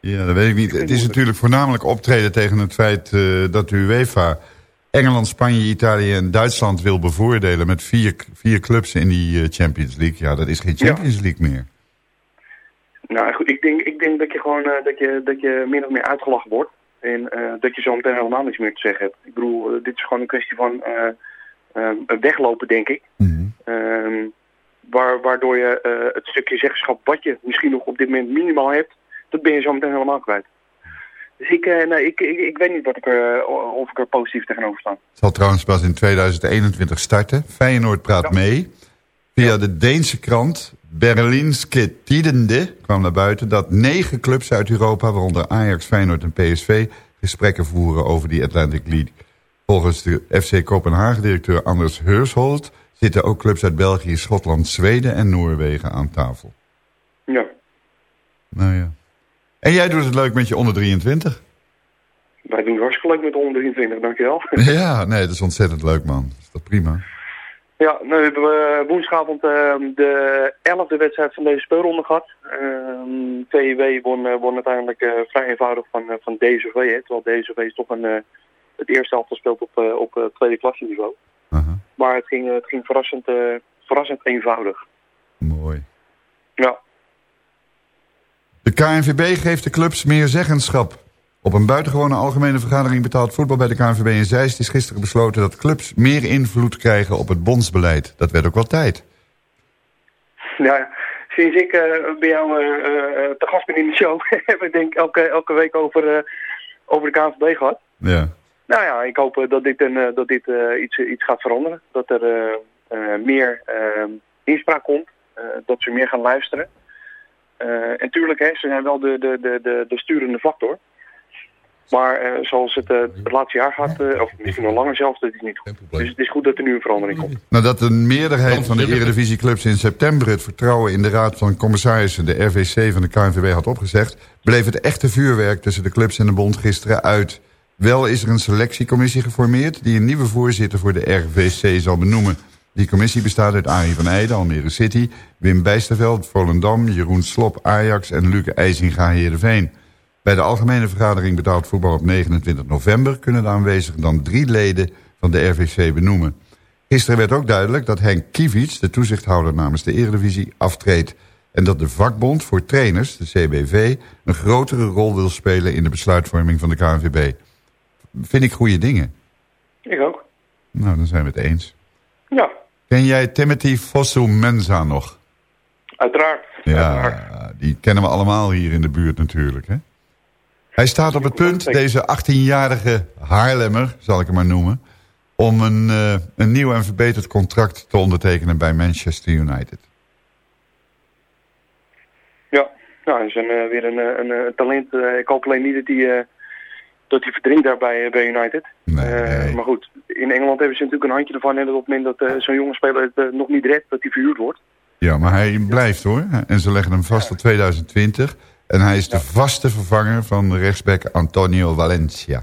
Ja, dat weet ik niet. Het is natuurlijk voornamelijk optreden tegen het feit dat de UEFA Engeland, Spanje, Italië en Duitsland wil bevoordelen met vier, vier clubs in die Champions League. Ja, dat is geen Champions League meer. Nou goed, ik denk, ik denk dat je gewoon eh, dat je, dat je min of meer uitgelachen wordt. En eh, dat je zo meteen helemaal niks meer te zeggen hebt. Ik bedoel, eh, dit is gewoon een kwestie van eh, weglopen, denk ik. Ehm, waar, waardoor je het stukje zeggenschap wat je misschien nog op dit moment minimaal hebt, dat ben je zo meteen helemaal kwijt. Dus ik, nee, ik, ik, ik weet niet wat ik er, of ik er positief tegenover sta. Het zal trouwens pas in 2021 starten. Feyenoord praat mee. Via de Deense krant Berlinske Tidende kwam naar buiten... dat negen clubs uit Europa, waaronder Ajax, Feyenoord en PSV... gesprekken voeren over die Atlantic League. Volgens de FC Kopenhagen-directeur Anders Heursholt... zitten ook clubs uit België, Schotland, Zweden en Noorwegen aan tafel. Ja. Nou ja. En jij doet het leuk met je onder 23. Wij doen het hartstikke leuk met de 123, dankjewel. Ja, nee, dat is ontzettend leuk, man. Dat is toch prima? Ja, we hebben eh, woensdagavond eh, de elfde wedstrijd van deze speelronde gehad. Ehm VEW won, eh, won uiteindelijk eh, vrij eenvoudig van, van DSV. Hè, terwijl DSV is toch een, het eerste helft speelt op, op tweede klasse niveau. Maar het ging, het ging verrassend, verrassend eenvoudig. Mooi. Ja. De KNVB geeft de clubs meer zeggenschap. Op een buitengewone algemene vergadering betaald voetbal bij de KNVB in Zeist... is gisteren besloten dat clubs meer invloed krijgen op het bondsbeleid. Dat werd ook wel tijd. Ja, sinds ik eh, bij jou eh, eh, te gast ben in de show, hebben we denk ik elke, elke week over, over de KNVB gehad. Ja. Nou ja, ik hoop dat dit, een, dat dit iets, iets gaat veranderen. Dat er meer inspraak komt. dat ze meer gaan luisteren. En tuurlijk, hè, ze zijn wel de, de, de, de, de sturende factor. Maar eh, zoals het eh, het laatste jaar gaat, eh, of misschien nog langer zelfs, dat is niet goed. Dus het is goed dat er nu een verandering komt. Nadat een meerderheid van de eredivisieclubs in september... het vertrouwen in de Raad van Commissarissen, de RVC van de KNVB, had opgezegd... bleef het echte vuurwerk tussen de clubs en de bond gisteren uit. Wel is er een selectiecommissie geformeerd... die een nieuwe voorzitter voor de RVC zal benoemen. Die commissie bestaat uit Arie van Eijden, Almere City... Wim Bijsterveld, Volendam, Jeroen Slop, Ajax en Luc IJzinga, Heerenveen. Bij de algemene vergadering betaald voetbal op 29 november... kunnen de aanwezigen dan drie leden van de RVC benoemen. Gisteren werd ook duidelijk dat Henk Kiewicz, de toezichthouder namens de Eredivisie, aftreedt. En dat de vakbond voor trainers, de CBV, een grotere rol wil spelen in de besluitvorming van de KNVB. Vind ik goede dingen. Ik ook. Nou, dan zijn we het eens. Ja, Ken jij Timothy Fosu Mensa nog? uiteraard. Ja, die kennen we allemaal hier in de buurt natuurlijk. Hè? Hij staat op het punt, deze 18-jarige Haarlemmer, zal ik hem maar noemen... om een, eh, een nieuw en verbeterd contract te ondertekenen bij Manchester United. Ja, nou, hij is een, eh, weer een, eh, een, talent. Ik hoop alleen niet dat hij, dat hij verdrinkt daar bij, bij United. Eh, maar goed, in Engeland hebben ze natuurlijk een handje ervan. En dat op het moment dat zo'n jonge speler het nog niet redt, dat hij verhuurd wordt. Ja, maar hij blijft hoor. En ze leggen hem vast tot 2020. En hij is de vaste vervanger van rechtsback Antonio Valencia.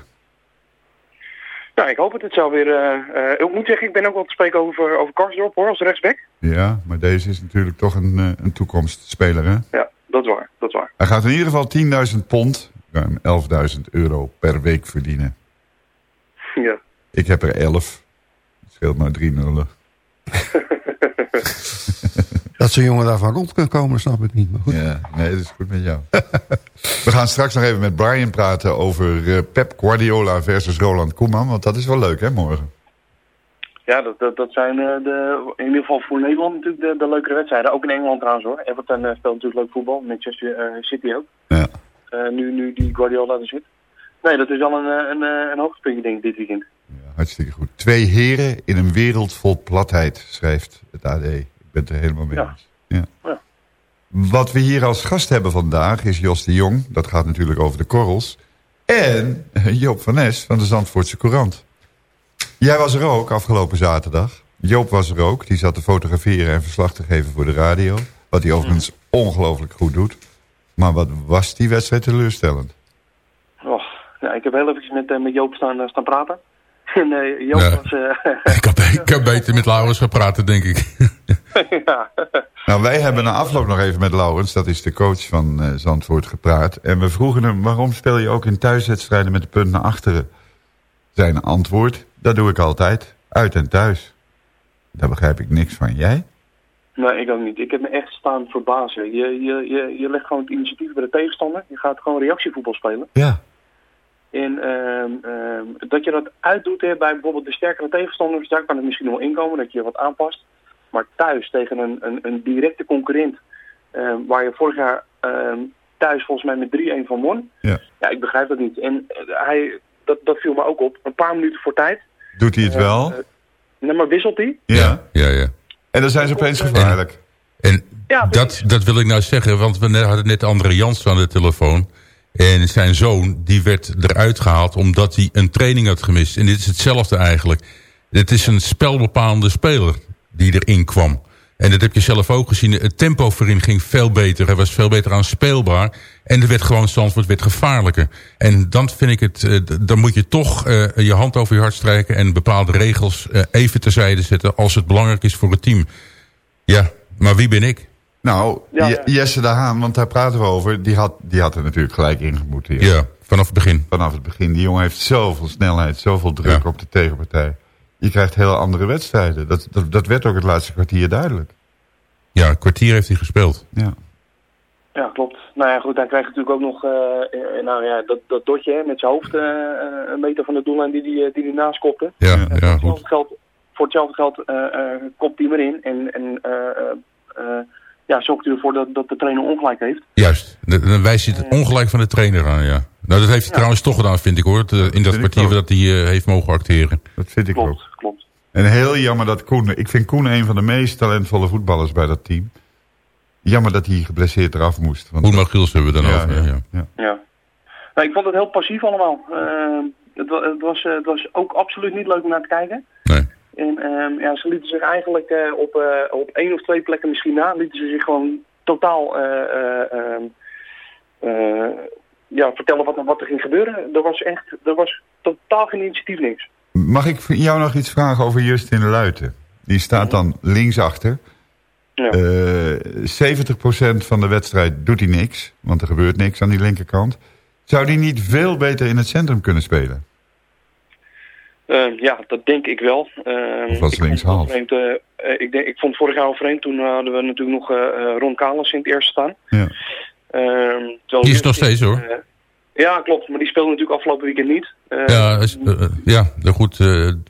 Nou, ik hoop het. Het zou weer... eh, eh, ik moet zeggen, ik ben ook wel te spreken over, over Karsdorp hoor, als rechtsback. Ja, maar deze is natuurlijk toch een, eh, een toekomstspeler hè? Ja, dat is waar. Dat is waar. Hij gaat in ieder geval 10.000 pond, ruim 11.000 euro per week verdienen. Ja. Ik heb er 11. Het scheelt maar drie nullen. Dat zo'n jongen daarvan rond kan komen, snap ik niet. Maar goed. Ja, nee, dat is goed met jou. We gaan straks nog even met Brian praten over eh, Pep Guardiola versus Roland Koeman. Want dat is wel leuk, hè, morgen? Ja, dat, dat, dat zijn eh, de, in ieder geval voor Nederland natuurlijk de, de leukere wedstrijden. Ook in Engeland trouwens hoor. Everton eh, speelt natuurlijk leuk voetbal. Manchester eh, City ook. Ja. Eh, nu, nu die Guardiola er zit. Nee, dat is wel een, een, eh, een hoogtepuntje denk ik dit weekend. Hartstikke goed. Twee heren in een wereld vol platheid, schrijft het AD. Ik ben het er helemaal mee Ja. eens. Ja. Ja. Wat we hier als gast hebben vandaag is Jos de Jong. Dat gaat natuurlijk over de korrels. En Joop van Nes van de Zandvoortse Courant. Jij was er ook afgelopen zaterdag. Joop was er ook. Die zat te fotograferen en verslag te geven voor de radio. Wat hij overigens ongelooflijk goed doet. Maar wat was die wedstrijd teleurstellend? Och, ja, ik heb heel even met, eh, met Joop staan, eh, staan praten. En eh, Joop Ja. was... eh, Ik heb, ik heb beter met Laurens gaan praten, denk ik. ja. Nou, wij hebben na afloop nog even met Laurens, dat is de coach van eh, Zandvoort, gepraat. En we vroegen hem, waarom speel je ook in thuiswedstrijden met de punt naar achteren? Zijn antwoord, dat doe ik altijd, uit en thuis. Daar begrijp ik niks van. Jij? Nee, ik ook niet. Ik heb me echt staan verbazen. Je, je, je, je legt gewoon het initiatief bij de tegenstander. Je gaat gewoon reactievoetbal spelen. Ja. En ehm, ehm, dat je dat uitdoet hè, bij bijvoorbeeld de sterkere tegenstanders, daar kan het misschien wel inkomen, dat je wat aanpast. Maar thuis tegen een, een, een directe concurrent, ehm, waar je vorig jaar ehm, thuis volgens mij met 3-1 van won. Ja. Ja, ik begrijp dat niet. En eh, hij, dat, dat viel me ook op. Een paar minuten voor tijd. Doet hij het wel? Eh, nee, maar wisselt hij? Ja. Ja, ja. En dan zijn ze opeens gevaarlijk. En dat, dat wil ik nou zeggen, want we hadden net André Jans aan de telefoon. En zijn zoon, die werd eruit gehaald omdat hij een training had gemist. En dit is hetzelfde eigenlijk. Het is een spelbepalende speler die erin kwam. En dat heb je zelf ook gezien. Het tempo voorin ging veel beter. Hij was veel beter aanspeelbaar. En er werd gewoon Zandvoort werd gevaarlijker. En dan vind ik het, eh, dan moet je toch eh, je hand over je hart strijken... en bepaalde regels eh, even terzijde zetten als het belangrijk is voor het team. Ja, maar wie ben ik? Nou, Ja, Je- ja. Jesse de Haan, want daar praten we over, die had, die had er natuurlijk gelijk ingemoet. hier. Ja, vanaf het begin. Vanaf het begin. Die jongen heeft zoveel snelheid, zoveel druk op de tegenpartij. Je krijgt heel andere wedstrijden. Dat, dat, dat werd ook het laatste kwartier duidelijk. Ja, een kwartier heeft hij gespeeld. Ja. Ja, klopt. Nou ja, goed, hij krijgt natuurlijk ook nog eh, eh, nou ja, dat, dat dotje hè, met zijn hoofd eh, een meter van de doellijn die hij die, die naast kopte. Ja, ja, voor, goed. hetzelfde geld, voor hetzelfde geld eh, eh, kopt hij hem erin en, en eh, eh, eh, ja, zorgt hij ervoor dat, dat de trainer ongelijk heeft. Juist. Dan dan wijst hij het ongelijk van de trainer aan, ja. Nou, dat heeft hij trouwens toch gedaan, vind ik hoor. te- In dat kwartier dat hij eh, heeft mogen acteren. Dat vind ik Klopt, ook. klopt. En heel jammer dat Koen... Ik vind Koen een van de meest talentvolle voetballers bij dat team. Jammer dat hij geblesseerd eraf moest. Want Hoenma Giels hebben we dan Ja, over. ja, Ja, ja. Ja. Nou, ik vond het heel passief allemaal. Eh, het, het, was, eh, het was ook absoluut niet leuk om naar te kijken. Nee. En ehm, ja, ze lieten zich eigenlijk eh, op, eh, op één of twee plekken misschien na, lieten ze zich gewoon totaal eh, eh, ehm, eh, ja, vertellen wat, er- wat er ging gebeuren. Er was echt, er was totaal geen initiatief, niks. Mag ik jou nog iets vragen over Justin Luiten? Die staat dan linksachter. Ja. Eh 70% van de wedstrijd doet hij niks. Want er gebeurt niks aan die linkerkant. Zou die niet veel beter in het centrum kunnen spelen? Eh, ja, dat denk ik wel. Eh, Of was ik linkshalf? vreemd, eh, eh, ik, denk, ik vond vorig jaar al vreemd. Toen hadden we natuurlijk nog Ron Kalas in het eerste staan. Ja. Ehm, Die is nog steeds hoor. eh, ja, klopt. Maar die speelde natuurlijk afgelopen weekend niet. Eh, Ja, is, eh, eh, ja nou goed.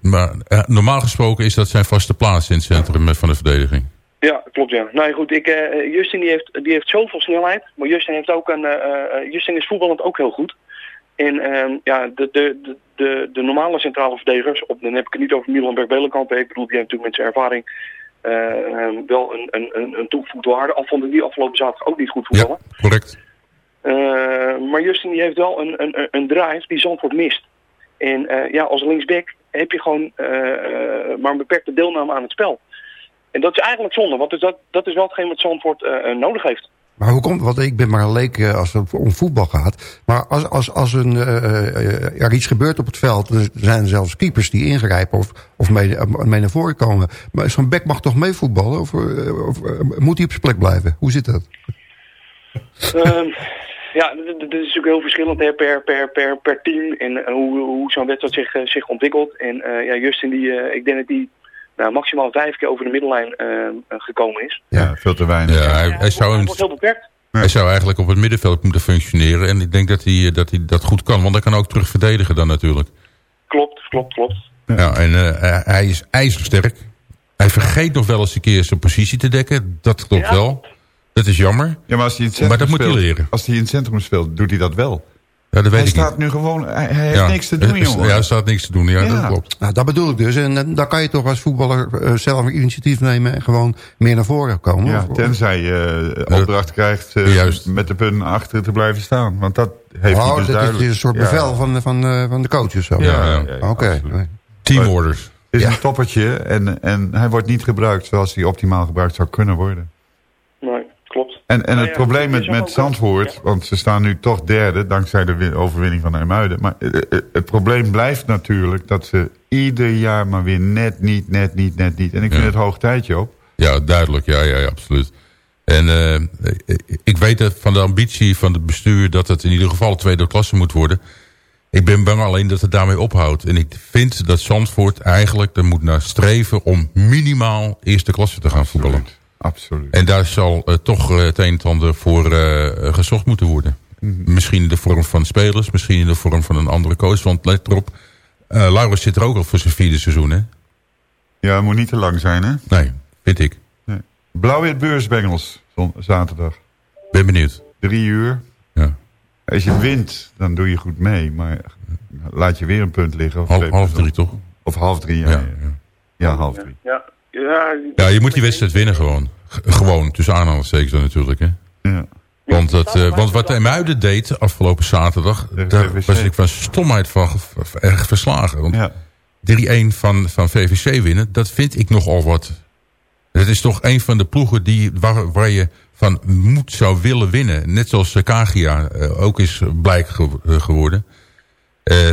maar normaal gesproken is dat zijn vaste plaats in het centrum van de verdediging. Ja, klopt ja. Nou ja, goed, ik, Justin die heeft, die heeft zoveel snelheid. Maar Justin, heeft ook een, Justin is voetballend ook heel goed. En ehm, ja, de, de, de, de, de normale centrale verdedigers, op, dan heb ik het niet over Milan Berg-Belenkamp. Ik bedoel, die heeft natuurlijk met zijn ervaring ehm, wel een, een, een, een toegevoegde waarde. Al vond ik die afgelopen zaterdag ook niet goed voetballen. Correct. Eh, maar Justin die heeft wel een, een, een drive die Zandvoort mist. En eh, ja, als linksback heb je gewoon eh, eh, maar een beperkte deelname aan het spel. En dat is eigenlijk zonde, want dus dat, dat is wel hetgeen wat Zandvoort eh, eh, nodig heeft. Maar hoe komt, want ik ben maar een leek eh, als het om voetbal gaat. Maar als, als, als een, eh, eh, er iets gebeurt op het veld, er zijn zelfs keepers die ingrijpen of, of mee, mee naar voren komen. Maar zo'n bek mag toch meevoetballen? Of, eh, of eh, moet hij op zijn plek blijven? Hoe zit dat? Ehm, ja, d- d- dit is natuurlijk heel verschillend per, per, per, per team en hoe, hoe zo'n wedstrijd zich, zich ontwikkelt. En ja, Justin, die, ik denk dat die nou, maximaal vijf keer over de middellijn eh, eh, gekomen is. Ja, veel te weinig. Ja, hij, hij zou Hij een- wordt heel beperkt. Hij zou eigenlijk op het middenveld moeten functioneren. En ik denk dat hij, eh, dat hij dat goed kan. Want hij kan ook terug verdedigen dan natuurlijk. Klopt, klopt, klopt. Ja, en eh, hij is ijzersterk. Hij vergeet nog wel eens een keer zijn positie te dekken. Dat klopt Ja. wel. Dat is jammer. Ja, maar als hij in het Maar centrum dat moet hij leren. Als hij in het centrum speelt, doet hij dat wel. Ja, dat weet hij ik staat niet. nu gewoon... Hij, hij heeft Ja. niks te doen, jongen. Ja, er staat niks te doen. Ja, dat klopt. Nou, dat bedoel ik dus. En, en dan kan je toch als voetballer eh, zelf een initiatief nemen... en gewoon meer naar voren komen. Ja, Of- tenzij je eh, opdracht krijgt eh, met de punten achter te blijven staan. Want dat heeft oh, hij dus dat duidelijk. is een soort Ja. bevel van, van, eh, van de coach of zo. Ja, ja, ja, Oké. Teamorders. Het is een toppertje en, en hij wordt niet gebruikt zoals hij optimaal gebruikt zou kunnen worden. En, en Nou het ja, probleem het met, met Zandvoort, want ze staan nu toch derde... dankzij de win- overwinning van IJmuiden. Maar eh, eh, het probleem blijft natuurlijk dat ze ieder jaar maar weer net niet, net niet, net niet. En ik vind het hoog tijdje op. Ja, duidelijk. Ja, ja, ja absoluut. En eh, ik weet dat van de ambitie van het bestuur... dat het in ieder geval tweede klasse moet worden. Ik ben bang alleen dat het daarmee ophoudt. En ik vind dat Zandvoort eigenlijk er moet naar streven... om minimaal eerste klasse te gaan voetballen. Absoluut. En daar zal eh, toch eh, het een en ander voor eh, gezocht moeten worden. Mhm. Misschien in de vorm van spelers, misschien in de vorm van een andere coach. Want let erop, eh Laurens zit er ook al voor zijn vierde seizoen, hè? Ja, het moet niet te lang zijn, hè? Nee, vind ik. Nee. Blauw-wit beursbengels, zaterdag. Ben benieuwd. Drie uur. Ja. Als je wint, dan doe je goed mee. Maar laat je weer een punt liggen. Of Half, half drie, toch? Of half drie, ja. Ja, Ja, ja. half drie. Ja, ja, Ja, je moet die wedstrijd winnen gewoon. G- gewoon, tussen aanhalingstekens dan natuurlijk, hè? Ja. Want, dat, eh, want wat Muiden deed afgelopen zaterdag... daar was ik van stomheid van erg verslagen. Want 3-1 van, van VVC winnen, dat vind ik nogal wat. Het is toch een van de ploegen die, waar, waar je van moet zou willen winnen. Net zoals Kagia eh, ook is blijk ge- eh, geworden. Eh,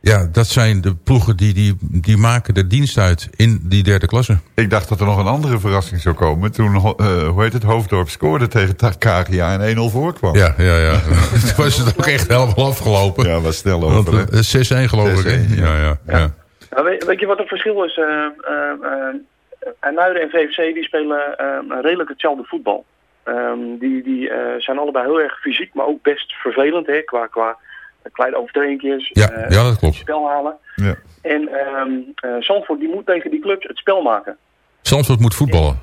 ja, dat zijn de ploegen die, die, die maken de dienst uit in die derde klasse. Ik dacht dat er nog een andere verrassing zou komen. Toen, eh, hoe heet het, Hoofddorp scoorde tegen Takagia en 1-0 voorkwam. Ja, ja, ja. Toen was het ook echt helemaal afgelopen. Ja, was snel over. hè? eh, 6-1 geloof ik. hè? 6-1, Ja, ja, ja. Nou, weet, weet je wat het verschil is? Uh, IJmuiden en VVC die spelen eh, redelijk hetzelfde voetbal. Ehm, die die eh, zijn allebei heel erg fysiek, maar ook best vervelend hè, qua, qua kleine overtredingjes. Ja, eh, ja, dat klopt. spel halen. Ja. En ehm eh, Zandvoort die moet tegen die clubs het spel maken. Zandvoort moet voetballen.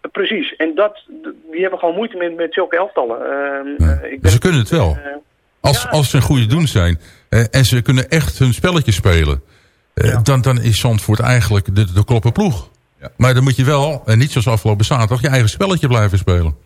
Eh, precies. En dat, die hebben gewoon moeite met, met zulke elftallen. Ehm, eh, ik ze kunnen het wel. Als, als ze een goede doen zijn. eh, en ze kunnen echt hun spelletje spelen. eh, dan, dan is Zandvoort eigenlijk de, de kloppen ploeg. Maar dan moet je wel, en niet zoals afgelopen zaterdag, je eigen spelletje blijven spelen.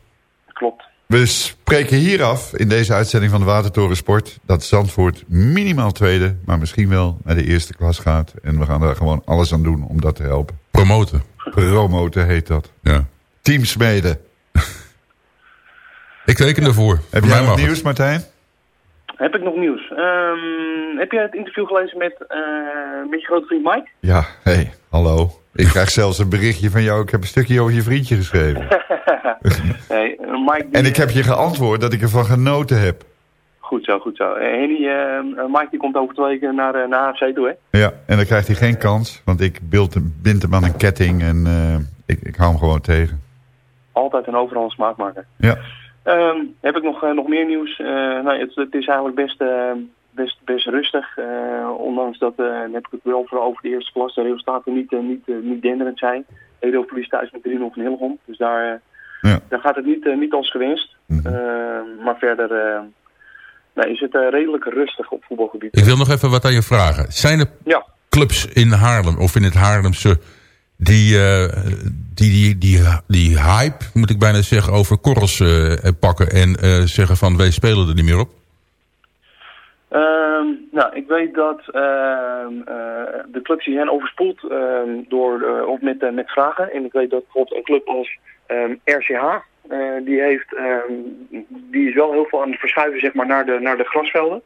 Klopt. We spreken hier af in deze uitzending van de Watertoren Sport... dat Zandvoort minimaal tweede, maar misschien wel naar de eerste klas gaat. En we gaan daar gewoon alles aan doen om dat te helpen. Promoten. Promoten heet dat. Ja. Teamsmeden. Ik teken ervoor. Heb jij nog nieuws, Martijn? Heb ik nog nieuws? Ehm, heb jij het interview gelezen met, eh, met je grote vriend Mike? Ja, hé, hey, hallo. Ik krijg zelfs een berichtje van jou. Ik heb een stukje over je vriendje geschreven. eh, Mike En ik heb je geantwoord dat ik ervan genoten heb. Goed zo, goed zo. Eh, Henny, eh, Mike die komt over twee weken naar, eh, naar HFC toe, hè? Ja, en dan krijgt hij geen kans. Want ik beeld hem, bind hem aan een ketting en ik, ik hou hem gewoon tegen. Altijd en overal een smaakmaker. Ja. Ehm, heb ik nog, eh, nog meer nieuws? Eh, nou, het, het is eigenlijk best, eh, best, best rustig. ondanks dat, dan heb ik het wel vooral over de eerste klas, de resultaten niet, niet, niet denderend zijn. Edo verliest thuis met 3-0 van Hillegom. Dus daar, eh, daar gaat het niet, niet als gewenst. Eh, maar verder nee, is het redelijk rustig op voetbalgebied. Ik wil nog even wat aan je vragen. Zijn er Ja. clubs in Haarlem of in het Haarlemse die, eh, die, die, die, die hype, moet ik bijna zeggen, over korrels eh, pakken en eh, zeggen van wij spelen er niet meer op? Ehm, nou, ik weet dat ehm, eh, de clubs die zijn overspoeld ehm, door, of met, met vragen. En ik weet dat bijvoorbeeld een club als RCH, die, heeft, die is wel heel veel aan het verschuiven zeg maar, naar, de, naar de grasvelden.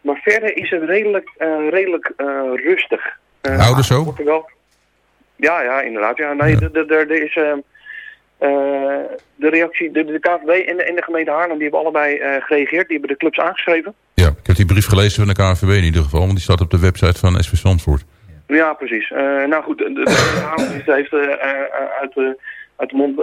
Maar verder is het redelijk, redelijk rustig. Eh, Houden zo? Ja, ja, inderdaad. Ja. Nee, Er is... ehm, eh, de reactie, de, de KVB en de, en de gemeente Haarlem, die hebben allebei eh, gereageerd. Die hebben de clubs aangeschreven. Ja, ik heb die brief gelezen van de KNVB in ieder geval, want die staat op de website van SV Zandvoort. Ja, precies. Eh, nou goed, de, de, Haarlem heeft uit, de, uit de mond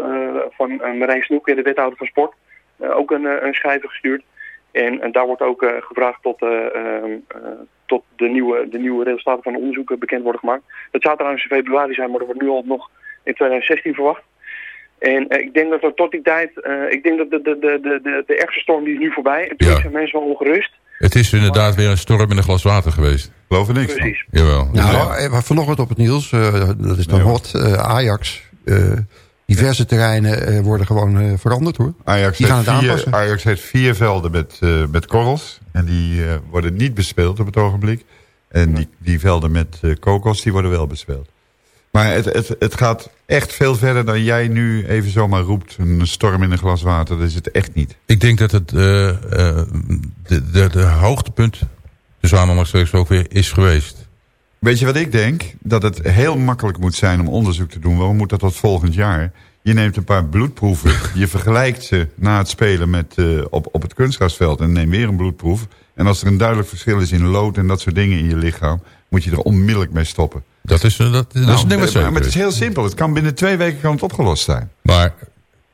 van Marijn Snoek, de wethouder van sport, ook een, een schrijver gestuurd. En, en daar wordt ook gevraagd tot, eh, ehm, eh, tot de, nieuwe, de nieuwe resultaten van de onderzoeken bekend worden gemaakt. Dat zou trouwens in februari zijn, maar dat wordt nu al nog in 2016 verwacht. En eh, ik denk dat er tot die tijd, eh, ik denk dat de, de, de, de, de, de ergste storm die is nu voorbij. En toen Ja. zijn mensen wel ongerust. Het is inderdaad weer een storm in een glas water geweest. Geloof er niks Precies. Jawel. Nou, eh, vanochtend op het nieuws, eh, dat is dan hot, eh, Ajax. Diverse terreinen eh, worden gewoon eh, veranderd hoor. Ajax Die gaan heeft, het vier, aanpassen. Ajax heeft vier velden met, eh, met korrels. En die eh, worden niet bespeeld op het ogenblik. En die, die velden met eh, kokos, die worden wel bespeeld. Maar het, het, het gaat echt veel verder dan jij nu even zomaar roept. Een storm in een glas water, dat is het echt niet. Ik denk dat het eh, eh, de, de, de hoogtepunt, dus aanhalingstekens ook weer, is geweest. Weet je wat ik denk? Dat het heel makkelijk moet zijn om onderzoek te doen. Waarom moet dat tot volgend jaar? Je neemt een paar bloedproeven. je vergelijkt ze na het spelen met, eh, op, op het kunstgrasveld. En neem weer een bloedproef. En als er een duidelijk verschil is in lood en dat soort dingen in je lichaam... moet je er onmiddellijk mee stoppen. Dat is, dat, dat is Nou, een ding wat maar, het is is. heel simpel. Het kan binnen twee weken kan het opgelost zijn. Maar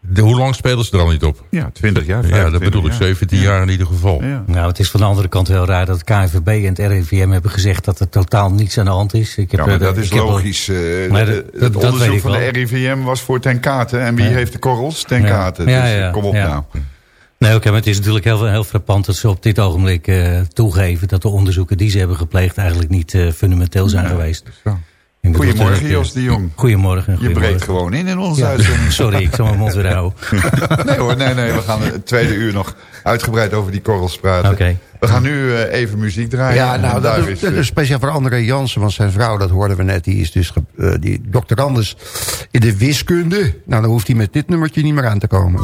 de, hoe lang spelen ze er al niet op? Ja, 20 jaar. Ja, dat 25 bedoel ik, jaar. 17 jaar in ieder geval. Nou, het is van de andere kant heel raar dat het KNVB en het RIVM hebben gezegd dat er totaal niets aan de hand is. Ik heb, Ja, maar eh, dat ik is logisch. eh, Maar de- het dat- onderzoek van de. RIVM was voor ten kate. En wie Ja. heeft de korrels? Ten Ja. kate. Ja, Dus ja, kom op ja. nou. Nee, oké, maar het is natuurlijk heel, heel frappant dat ze op dit ogenblik eh, toegeven dat de onderzoeken die ze hebben gepleegd eigenlijk niet eh, fundamenteel zijn geweest. Goedemorgen eh, Jos de Jong. Goedemorgen. Je breekt gewoon in in onze Ja, uitzending. Sorry, ik zal mijn mond weer houden. nee hoor, nee, nee. We gaan het tweede uur nog uitgebreid over die korrels praten. Oké. We gaan nu eh, even muziek draaien. Ja, nou, dat, is, is, dat is speciaal voor André Jansen, want zijn vrouw, dat hoorden we net, die is dus eh, die doctorandus in de wiskunde. Nou, dan hoeft hij met dit nummertje niet meer aan te komen.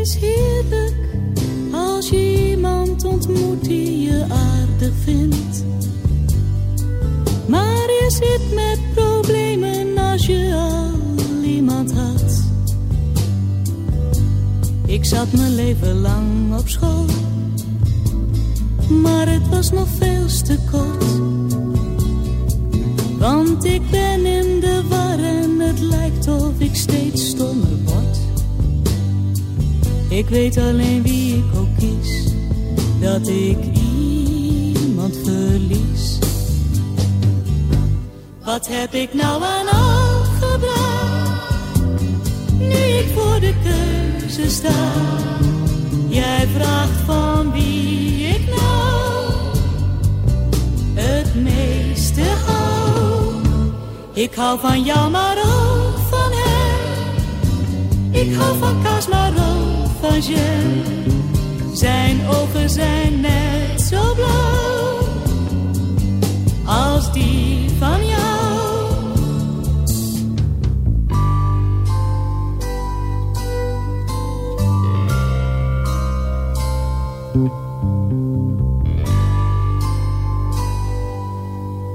Is heerlijk als je iemand ontmoet die je aardig vindt. Maar je zit met problemen als je al iemand had. Ik zat mijn leven lang op school, maar het was nog veel te kort. Want ik ben in de war en het lijkt of ik steeds stommer word. Ik weet alleen wie ik ook kies, dat ik iemand verlies. Wat heb ik nou aan al gebracht, nu ik voor de keuze sta? Jij vraagt van wie ik nou het meeste hou. Ik hou van jou, maar ook van hem. Ik hou van kaas, maar ook Zijn ogen zijn net zo blauw als die van jou.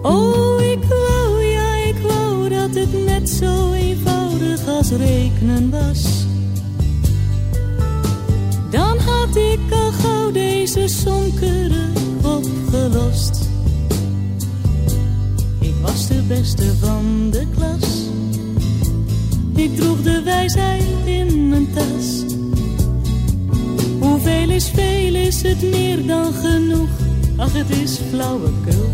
Oh, ik wou, ja, ik wou dat het net zo eenvoudig als rekenen was. Deze sonkeren opgelost. Ik was de beste van de klas. Ik droeg de wijsheid in mijn tas. Hoeveel is veel, is het meer dan genoeg? Ach, het is flauwekul.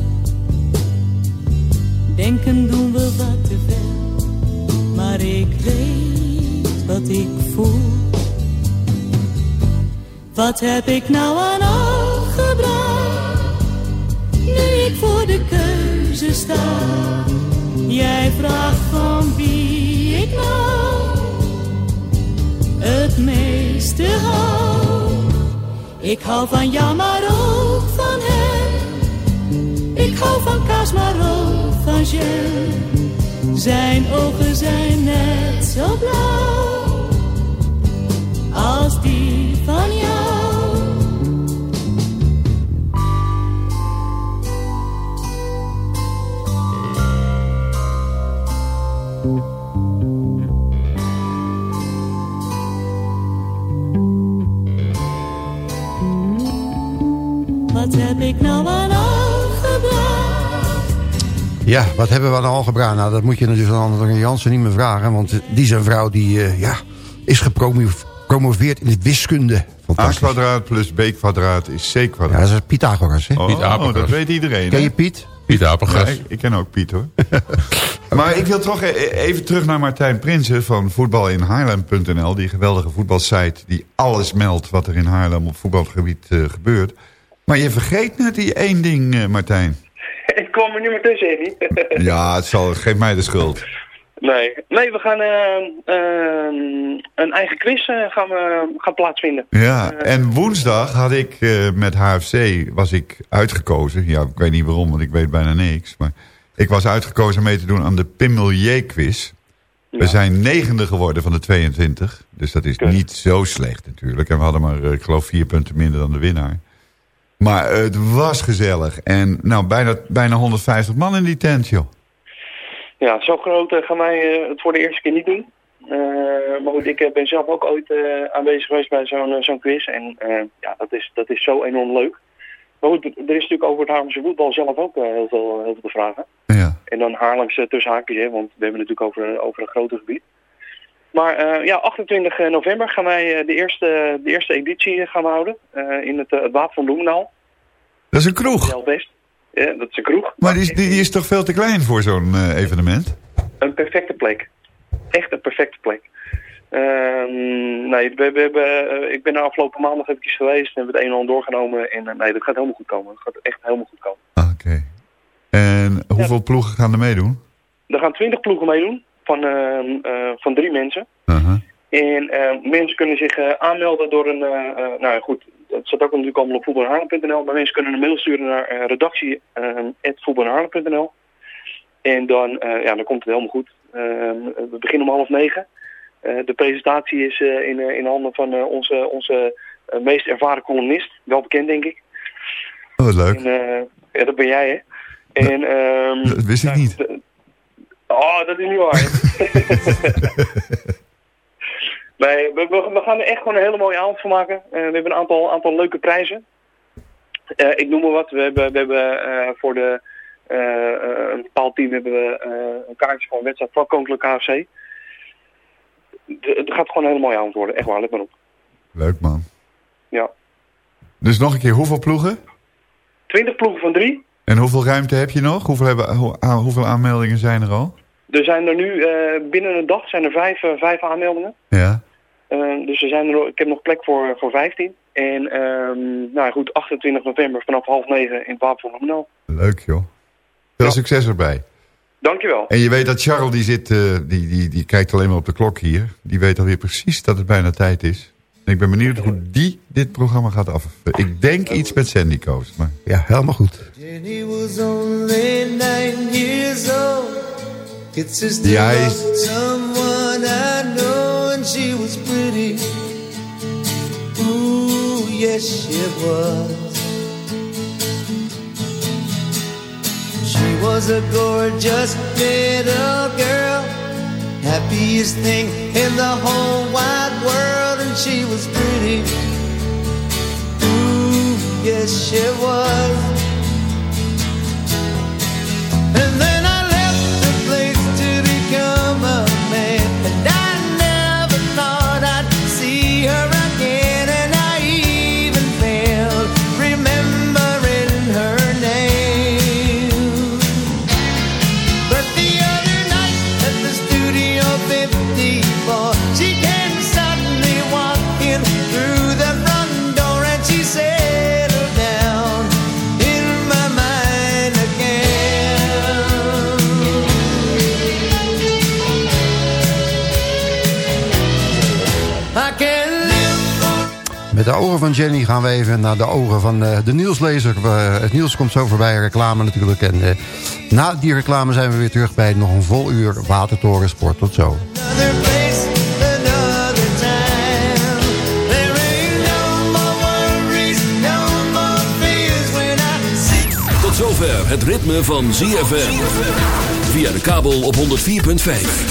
Denken doen we wat te ver, maar ik weet wat ik voel. Wat heb ik nou aan al gebracht, nu ik voor de keuze sta? Jij vraagt van wie ik nou het meeste hou. Ik hou van jou, maar ook van hem. Ik hou van kaas, maar ook van jam. Zijn ogen zijn net zo blauw nou aan? Ja, wat hebben we aan algebra? Nou, dat moet je natuurlijk aan André Jansen niet meer vragen. Want die zijn vrouw die, eh, ja, is gepromoveerd in de wiskunde. fantastisch. kwadraat plus b kwadraat is c Ja, kwadraat. dat is Pythagoras, hè? Oh, Piet Apengas. dat weet iedereen. Ken je Piet? Piet Apengas. Ja, ik, ik ken ook Piet hoor. maar ik wil toch e- even terug naar Martijn Prinsen van voetbalinhaarlem.nl. Die geweldige voetbalsite die alles meldt wat er in Haarlem op voetbalgebied eh, gebeurt. Maar je vergeet net die één ding, eh, Martijn. Ik kwam er nu maar tussen, Eddie. Ja, het zal, geef mij de schuld. nee. nee, we gaan eh, eh, een eigen quiz eh, gaan, we, gaan plaatsvinden. Ja, en woensdag had ik met HFC was ik uitgekozen. Ja, ik weet niet waarom, want ik weet bijna niks. Maar ik was uitgekozen mee te doen aan de Pimmelier quiz. We zijn negende geworden van de 22. Dus dat is niet zo slecht natuurlijk. En we hadden maar, ik geloof, vier punten minder dan de winnaar. Maar het was gezellig. En nou, bijna, bijna 150 man in die tent, joh. Ja, zo groot eh, gaan wij eh, het voor de eerste keer niet doen. Eh, maar goed, ik ben zelf ook ooit aanwezig geweest bij zo'n zo'n quiz. En ja, dat is, dat is zo enorm leuk. Maar goed, er is natuurlijk over het Haarlemse voetbal zelf ook heel, veel, heel veel te vragen. Ja. En dan Haarlemse tussen haakjes, hè, want we hebben het natuurlijk over, over een groter gebied. Maar eh, ja, 28 november gaan wij eh, de, eerste, de eerste editie gaan houden eh, in het, eh, het Wapen van Bloemendaal. Dat is een kroeg. Ja, dat is een kroeg. Maar die is, die, die is toch veel te klein voor zo'n eh, evenement? Een perfecte plek. Echt een perfecte plek. Ehm, nee, we, we hebben, eh, ik ben de afgelopen maandag eventjes geweest en hebben het een en ander doorgenomen. En eh, nee, dat gaat helemaal goed komen. Het gaat echt helemaal goed komen. En hoeveel ploegen gaan er meedoen? Er gaan twintig ploegen meedoen van, ehm, eh, van drie mensen. Uh-huh. En eh, mensen kunnen zich eh, aanmelden door een... eh, nou ja, goed, het staat ook natuurlijk allemaal op voetbalhaarlem.nl. Maar mensen kunnen een mail sturen naar redactie.voetbalhaarlem.nl. En dan, ja, dan komt het helemaal goed. Ehm, we beginnen om half negen. De presentatie is in, in handen van onze, onze meest ervaren columnist. Wel bekend, denk ik. Oh, wat leuk. En, ja, dat ben jij, hè? En, ehm, Dat wist ik niet. Oh, dat is niet waar. nee, we, we, we gaan er echt gewoon een hele mooie avond van maken. Eh, we hebben een aantal, aantal leuke prijzen. Eh, ik noem maar wat. We hebben, we hebben eh, voor de, een bepaald team hebben we een kaartje voor een wedstrijd van Koninklijke KFC. Het gaat gewoon een hele mooie avond worden. Echt waar, let maar op. Leuk man. Ja. Dus nog een keer, hoeveel ploegen? 20 ploegen van drie. En hoeveel ruimte heb je nog? Hoeveel, hebben, hoe- ah, hoeveel aanmeldingen zijn er al? Er zijn er nu, eh, binnen een dag zijn er vijf, eh, vijf aanmeldingen. Ja. Eh, dus er zijn er, ik heb nog plek voor, voor 15. En ehm, nou ja, goed, 28 november vanaf half negen in het Wapen van Bloemendaal. Leuk joh. Veel succes erbij. Dankjewel. En je weet dat Charles, die, zit, eh, die, die, die kijkt alleen maar op de klok hier. Die weet alweer precies dat het bijna tijd is. En ik ben benieuwd hoe die dit programma gaat af. Ik denk iets met Sandy Coast. Maar... Ja, helemaal goed. Jenny was only nine years old. It's just Ja, hij someone I know, and she was pretty. Ooh, yes, she was. She was a gorgeous little girl, happiest thing in the whole wide world, and she was pretty. Ooh, yes, she was. And then Met de ogen van Jenny gaan we even naar de ogen van eh, de nieuwslezer. Eh, het nieuws komt zo voorbij, reclame natuurlijk. En eh, na die reclame zijn we weer terug bij nog een vol uur Watertoren Sport. Tot zo. Tot zover het ritme van ZFM. Via de kabel op 104.5.